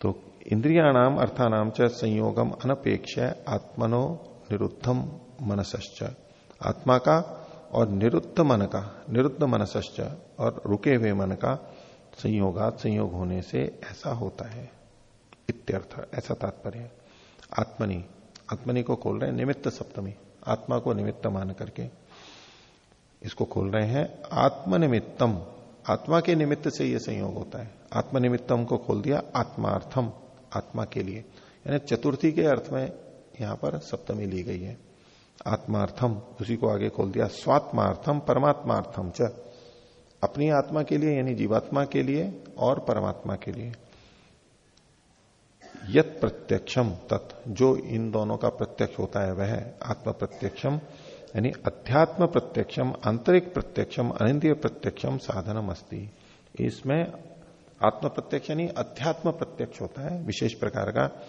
तो इंद्रियाणाम अर्थानाम च संयोगम अनपेक्ष आत्मनो निरुद्धम मनसश्च। आत्मा का और निरुद्ध मन का, निरुद्ध मनसश्च और रुके हुए मन का संयोगात संयोग होने से ऐसा होता है। इत्यर्थ, ऐसा तात्पर्य आत्मनि आत्मनि को खोल रहे निमित्त सप्तमी, आत्मा को निमित्त मान करके। इसको खोल रहे हैं, आत्मनिमित्तम। आत्मा के निमित्त से यह संयोग होता है। आत्मनिमित्तम को खोल दिया, आत्मार्थम, आत्मा के लिए। यानी चतुर्थी के अर्थ में यहाँ पर सप्तमी ली गई है। आत्मार्थम, उसी को आगे खोल दिया, स्वात्मार्थम, परमात्मार्थम च। अपनी आत्मा के लिए, यानी जीवात्मा के लिए और परमात्मा के लिए। यत प्रत्यक्षम तत्, जो इन दोनों का प्रत्यक्ष होता है, वह आत्म प्रत्यक्षम यानी अध्यात्म प्रत्यक्षम, आंतरिक प्रत्यक्षम, अनिंद्रिय प्रत्यक्षम साधनम अस्ति। इसमें आत्म प्रत्यक्ष यानी अध्यात्म प्रत्यक्ष होता है। विशेष प्रकार का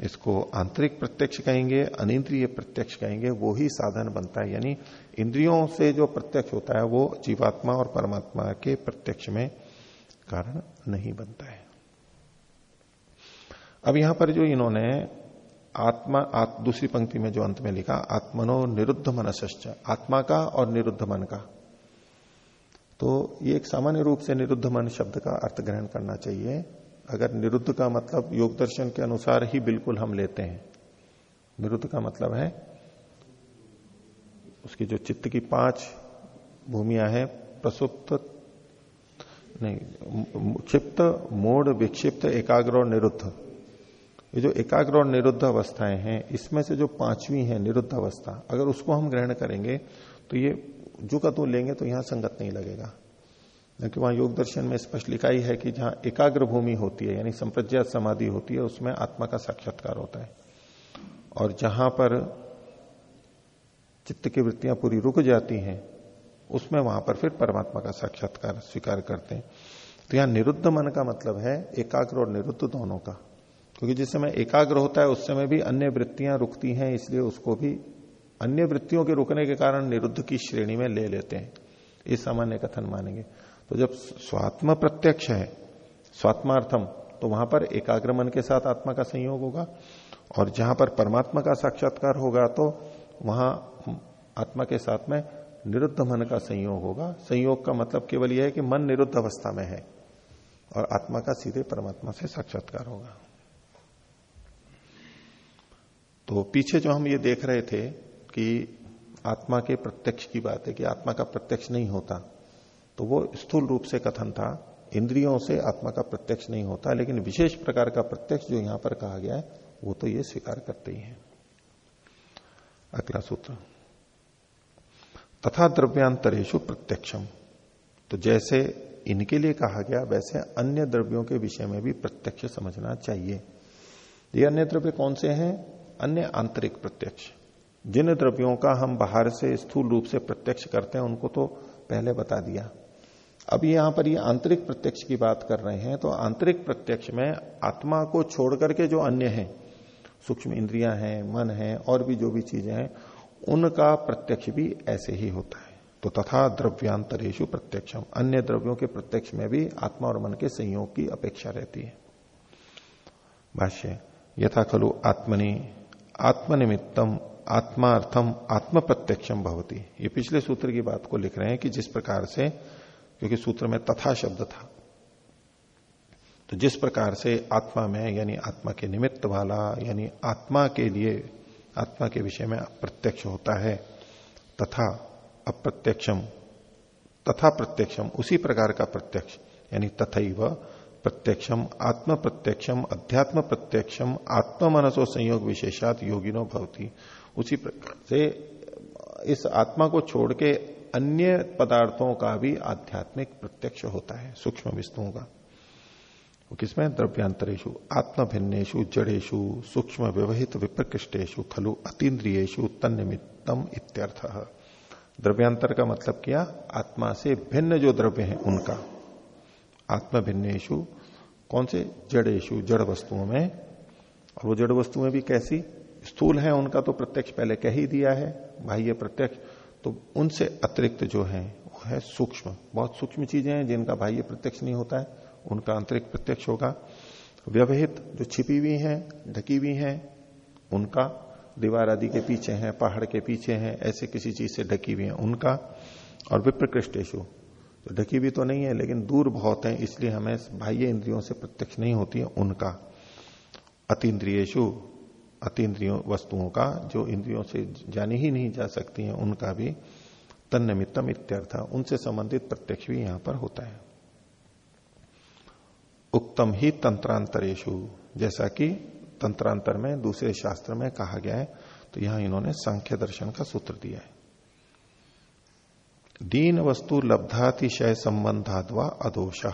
इसको आंतरिक प्रत्यक्ष कहेंगे, अनिंद्रिय प्रत्यक्ष कहेंगे, वो ही साधन बनता है। यानी इंद्रियों से जो प्रत्यक्ष होता है, वो जीवात्मा और परमात्मा के प्रत्यक्ष में कारण नहीं बनता है। अब यहाँ पर जो इन्होंने आत्मा आत, दूसरी पंक्ति में जो अंत में लिखा आत्मनो निरुद्ध मनसश्च आत्मा का और निरुद्ध मन का। तो ये एक सामान्य रूप से निरुद्ध मन शब्द का अर्थ ग्रहण करना चाहिए। अगर निरुद्ध का मतलब योग दर्शन के अनुसार ही बिल्कुल हम लेते हैं निरुद्ध का मतलब है उसकी जो चित्त की पाँच भूमिया है प्रसुप्त नहीं क्षिप्त मोड़ विक्षिप्त एकाग्र और निरुद्ध। ये जो एकाग्र और निरुद्ध अवस्थाएँ हैं, इसमें से जो पांचवी है निरुद्ध अवस्था, अगर उसको हम ग्रहण करेंगे तो ये जो का तो लेंगे तो यहाँ संगत नहीं लगेगा। क्योंकि वहाँ योग दर्शन में स्पष्ट लिखा ही है कि जहाँ एकाग्र भूमि होती है, यानी संप्रज्ञात समाधि होती है, उसमें आत्मा का साक्षात्कार होता है। और जहाँ पर चित्त की वृत्तियाँ पूरी रुक जाती हैं, उसमें वहाँ पर फिर परमात्मा का साक्षात्कार स्वीकार करते हैं। तो यहाँ निरुद्ध मन का मतलब है एकाग्र और निरुद्ध दोनों का। क्योंकि जिस समय एकाग्र होता है, उस समय भी अन्य वृत्तियाँ रुकती हैं, इसलिए उसको भी अन्य वृत्तियों के रुकने के कारण निरुद्ध की श्रेणी में ले लेते हैं। ये सामान्य कथन मानेंगे। तो जब स्वात्म प्रत्यक्ष है, स्वात्मार्थम तो वहाँ पर एकाग्र मन के साथ आत्मा का संयोग होगा। और जहाँ पर परमात्मा का साक्षात्कार होगा तो वहाँ आत्मा के साथ में निरुद्ध मन का संयोग होगा। संयोग का मतलब केवल यह है कि मन निरुद्ध अवस्था में है, और आत्मा का सीधे परमात्मा से साक्षात्कार होगा। तो पीछे जो हम ये देख रहे थे कि आत्मा के प्रत्यक्ष की बात है कि आत्मा का प्रत्यक्ष नहीं होता तो वो स्थूल रूप से कथन था। इंद्रियों से आत्मा का प्रत्यक्ष नहीं होता, लेकिन विशेष प्रकार का प्रत्यक्ष जो यहाँ पर कहा गया है, वो तो ये स्वीकार करते ही है। अगला सूत्र। तथा द्रव्यांतरेशु प्रत्यक्षम। तो जैसे इनके लिए कहा गया, वैसे अन्य द्रव्यों के विषय में भी प्रत्यक्ष समझना चाहिए। ये अन्य द्रव्य कौन से हैं? अन्य आंतरिक प्रत्यक्ष। जिन द्रव्यों का हम बाहर से स्थूल रूप से प्रत्यक्ष करते हैं, उनको तो पहले बता दिया। अब यहाँ पर ये आंतरिक प्रत्यक्ष की बात कर रहे हैं तो आंतरिक प्रत्यक्ष में आत्मा को छोड़ करके जो अन्य है, सूक्ष्म इंद्रियाँ हैं, मन है, और भी जो भी चीज़ें हैं, उनका प्रत्यक्ष भी ऐसे ही होता है। तो तथा द्रव्यांतरेशु प्रत्यक्षम। अन्य द्रव्यों के प्रत्यक्ष में भी आत्मा और मन के संयोग की अपेक्षा रहती है। भाष्य, यथा खलु आत्मनि आत्मनिमित्तम, आत्मार्थम आत्म प्रत्यक्षम भवती। ये पिछले सूत्र की बात को लिख रहे हैं कि जिस प्रकार से, क्योंकि सूत्र में तथा शब्द था तो जिस प्रकार से आत्मा में, यानी आत्मा के निमित्त वाला, यानी आत्मा के लिए, आत्मा के विषय में अप्रत्यक्ष होता है, तथा अप्रत्यक्षम, तथा प्रत्यक्षम, उसी प्रकार का प्रत्यक्ष, यानी तथा प्रत्यक्षम आत्म प्रत्यक्षम अध्यात्म प्रत्यक्षम आत्म मनसो संयोग विशेषात योगिनो भवती। उसी से इस आत्मा को छोड़ के अन्य पदार्थों का भी आध्यात्मिक प्रत्यक्ष होता है, सूक्ष्म वस्तुओं का। वो किसमें? द्रव्यांतरेशु आत्म भिन्नेशु जड़ेशु सूक्ष्म व्यवहित विप्रकृष्टेशु खलु अतीन्द्रियेशु तन्निमित्तम इत्यर्थ। द्रव्यांतर का मतलब किया? आत्मा से भिन्न जो द्रव्य है, उनका। आत्म भिन्नेशु कौन से जड़ेशु जड़ वस्तुओं में? और वो जड़ वस्तुएँ भी कैसी? स्थूल है, उनका तो प्रत्यक्ष पहले कह ही दिया है। बाह्य प्रत्यक्ष तो उनसे अतिरिक्त जो है, वो है सूक्ष्म। बहुत सूक्ष्म चीज़ें हैं, जिनका बाह्य प्रत्यक्ष नहीं होता है, उनका आंतरिक प्रत्यक्ष होगा। व्यवहित जो छिपी हुई हैं, ढकी हुई हैं, उनका, दीवार आदि के पीछे हैं, पहाड़ के पीछे हैं, ऐसे किसी चीज़ से ढकी हुई है, उनका। और विप्रकृष्टेशु तो ढकी भी तो नहीं है, लेकिन दूर बहुत है, इसलिए हमें बाह्य इंद्रियों से प्रत्यक्ष नहीं होती है, उनका। अतीन्द्रियशु अतीन्द्रियों वस्तुओं का, जो इंद्रियों से जानी ही नहीं जा सकती हैं, उनका भी तन्निमित्तम इत्यर्थ, उनसे संबंधित प्रत्यक्ष भी यहाँ पर होता है। उक्तम ही तंत्रांतरेशु जैसा कि तंत्रांतर में, दूसरे शास्त्र में कहा गया है तो यहाँ इन्होंने सांख्य दर्शन का सूत्र दिया है। दीन वस्तु लब्धातिशय संबंधाद्वा अदोष।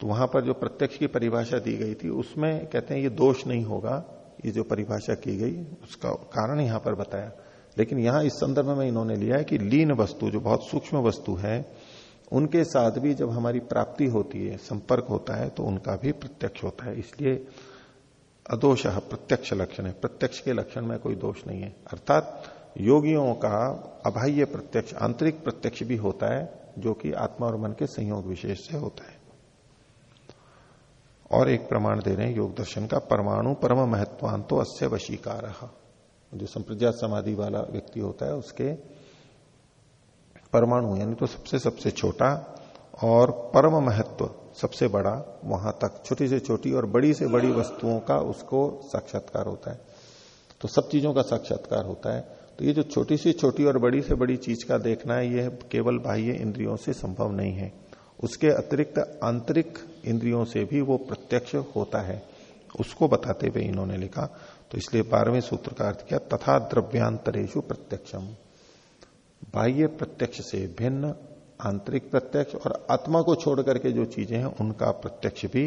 तो वहाँ पर जो प्रत्यक्ष की परिभाषा दी गई थी, उसमें कहते हैं ये दोष नहीं होगा, ये जो परिभाषा की गई, उसका कारण यहाँ पर बताया। लेकिन यहाँ इस संदर्भ में इन्होंने लिया है कि लीन वस्तु जो बहुत सूक्ष्म वस्तु है, उनके साथ भी जब हमारी प्राप्ति होती है, संपर्क होता है तो उनका भी प्रत्यक्ष होता है। इसलिए अदोष, प्रत्यक्ष लक्षण है। प्रत्यक्ष के लक्षण में कोई दोष नहीं है। अर्थात योगियों का अबाह्य प्रत्यक्ष, आंतरिक प्रत्यक्ष भी होता है, जो कि आत्मा और मन के संयोग विशेष से होता है। और एक प्रमाण दे रहे हैं, योग दर्शन का, परमाणु परम महत्वान तो अस्य वशीकार। जो संप्रज्ञात समाधि वाला व्यक्ति होता है, उसके परमाणु, यानी तो सबसे सबसे छोटा और परम महत्व सबसे बड़ा, वहाँ तक, छोटी से छोटी और बड़ी से बड़ी वस्तुओं का उसको साक्षात्कार होता है। तो सब चीज़ों का साक्षात्कार होता है। तो ये जो छोटी सी, छोटी और बड़ी से बड़ी चीज़ का देखना है, ये केवल बाह्य इंद्रियों से संभव नहीं है। उसके अतिरिक्त आंतरिक इंद्रियों से भी वो प्रत्यक्ष होता है। उसको बताते हुए इन्होंने लिखा तो इसलिए बारहवें सूत्र का अर्थ किया? तथा द्रव्यांतरेशु प्रत्यक्षम। बाह्य प्रत्यक्ष से भिन्न, आंतरिक प्रत्यक्ष और आत्मा को छोड़ करके जो चीज़ें हैं, उनका प्रत्यक्ष भी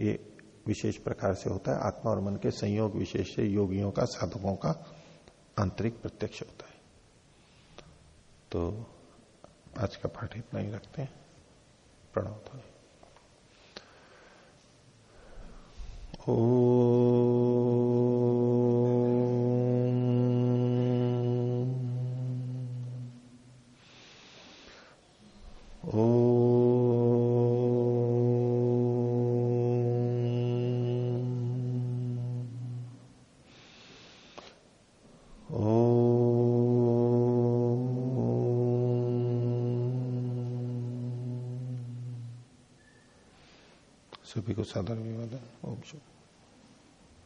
ये विशेष प्रकार से होता है। आत्मा और मन के संयोग विशेष से योगियों का साधकों का आंतरिक प्रत्यक्ष होता है। तो आज का पाठ इतना ही रखते हैं। प्रणव ओ सभी को सादर विवाद ओम शुभ।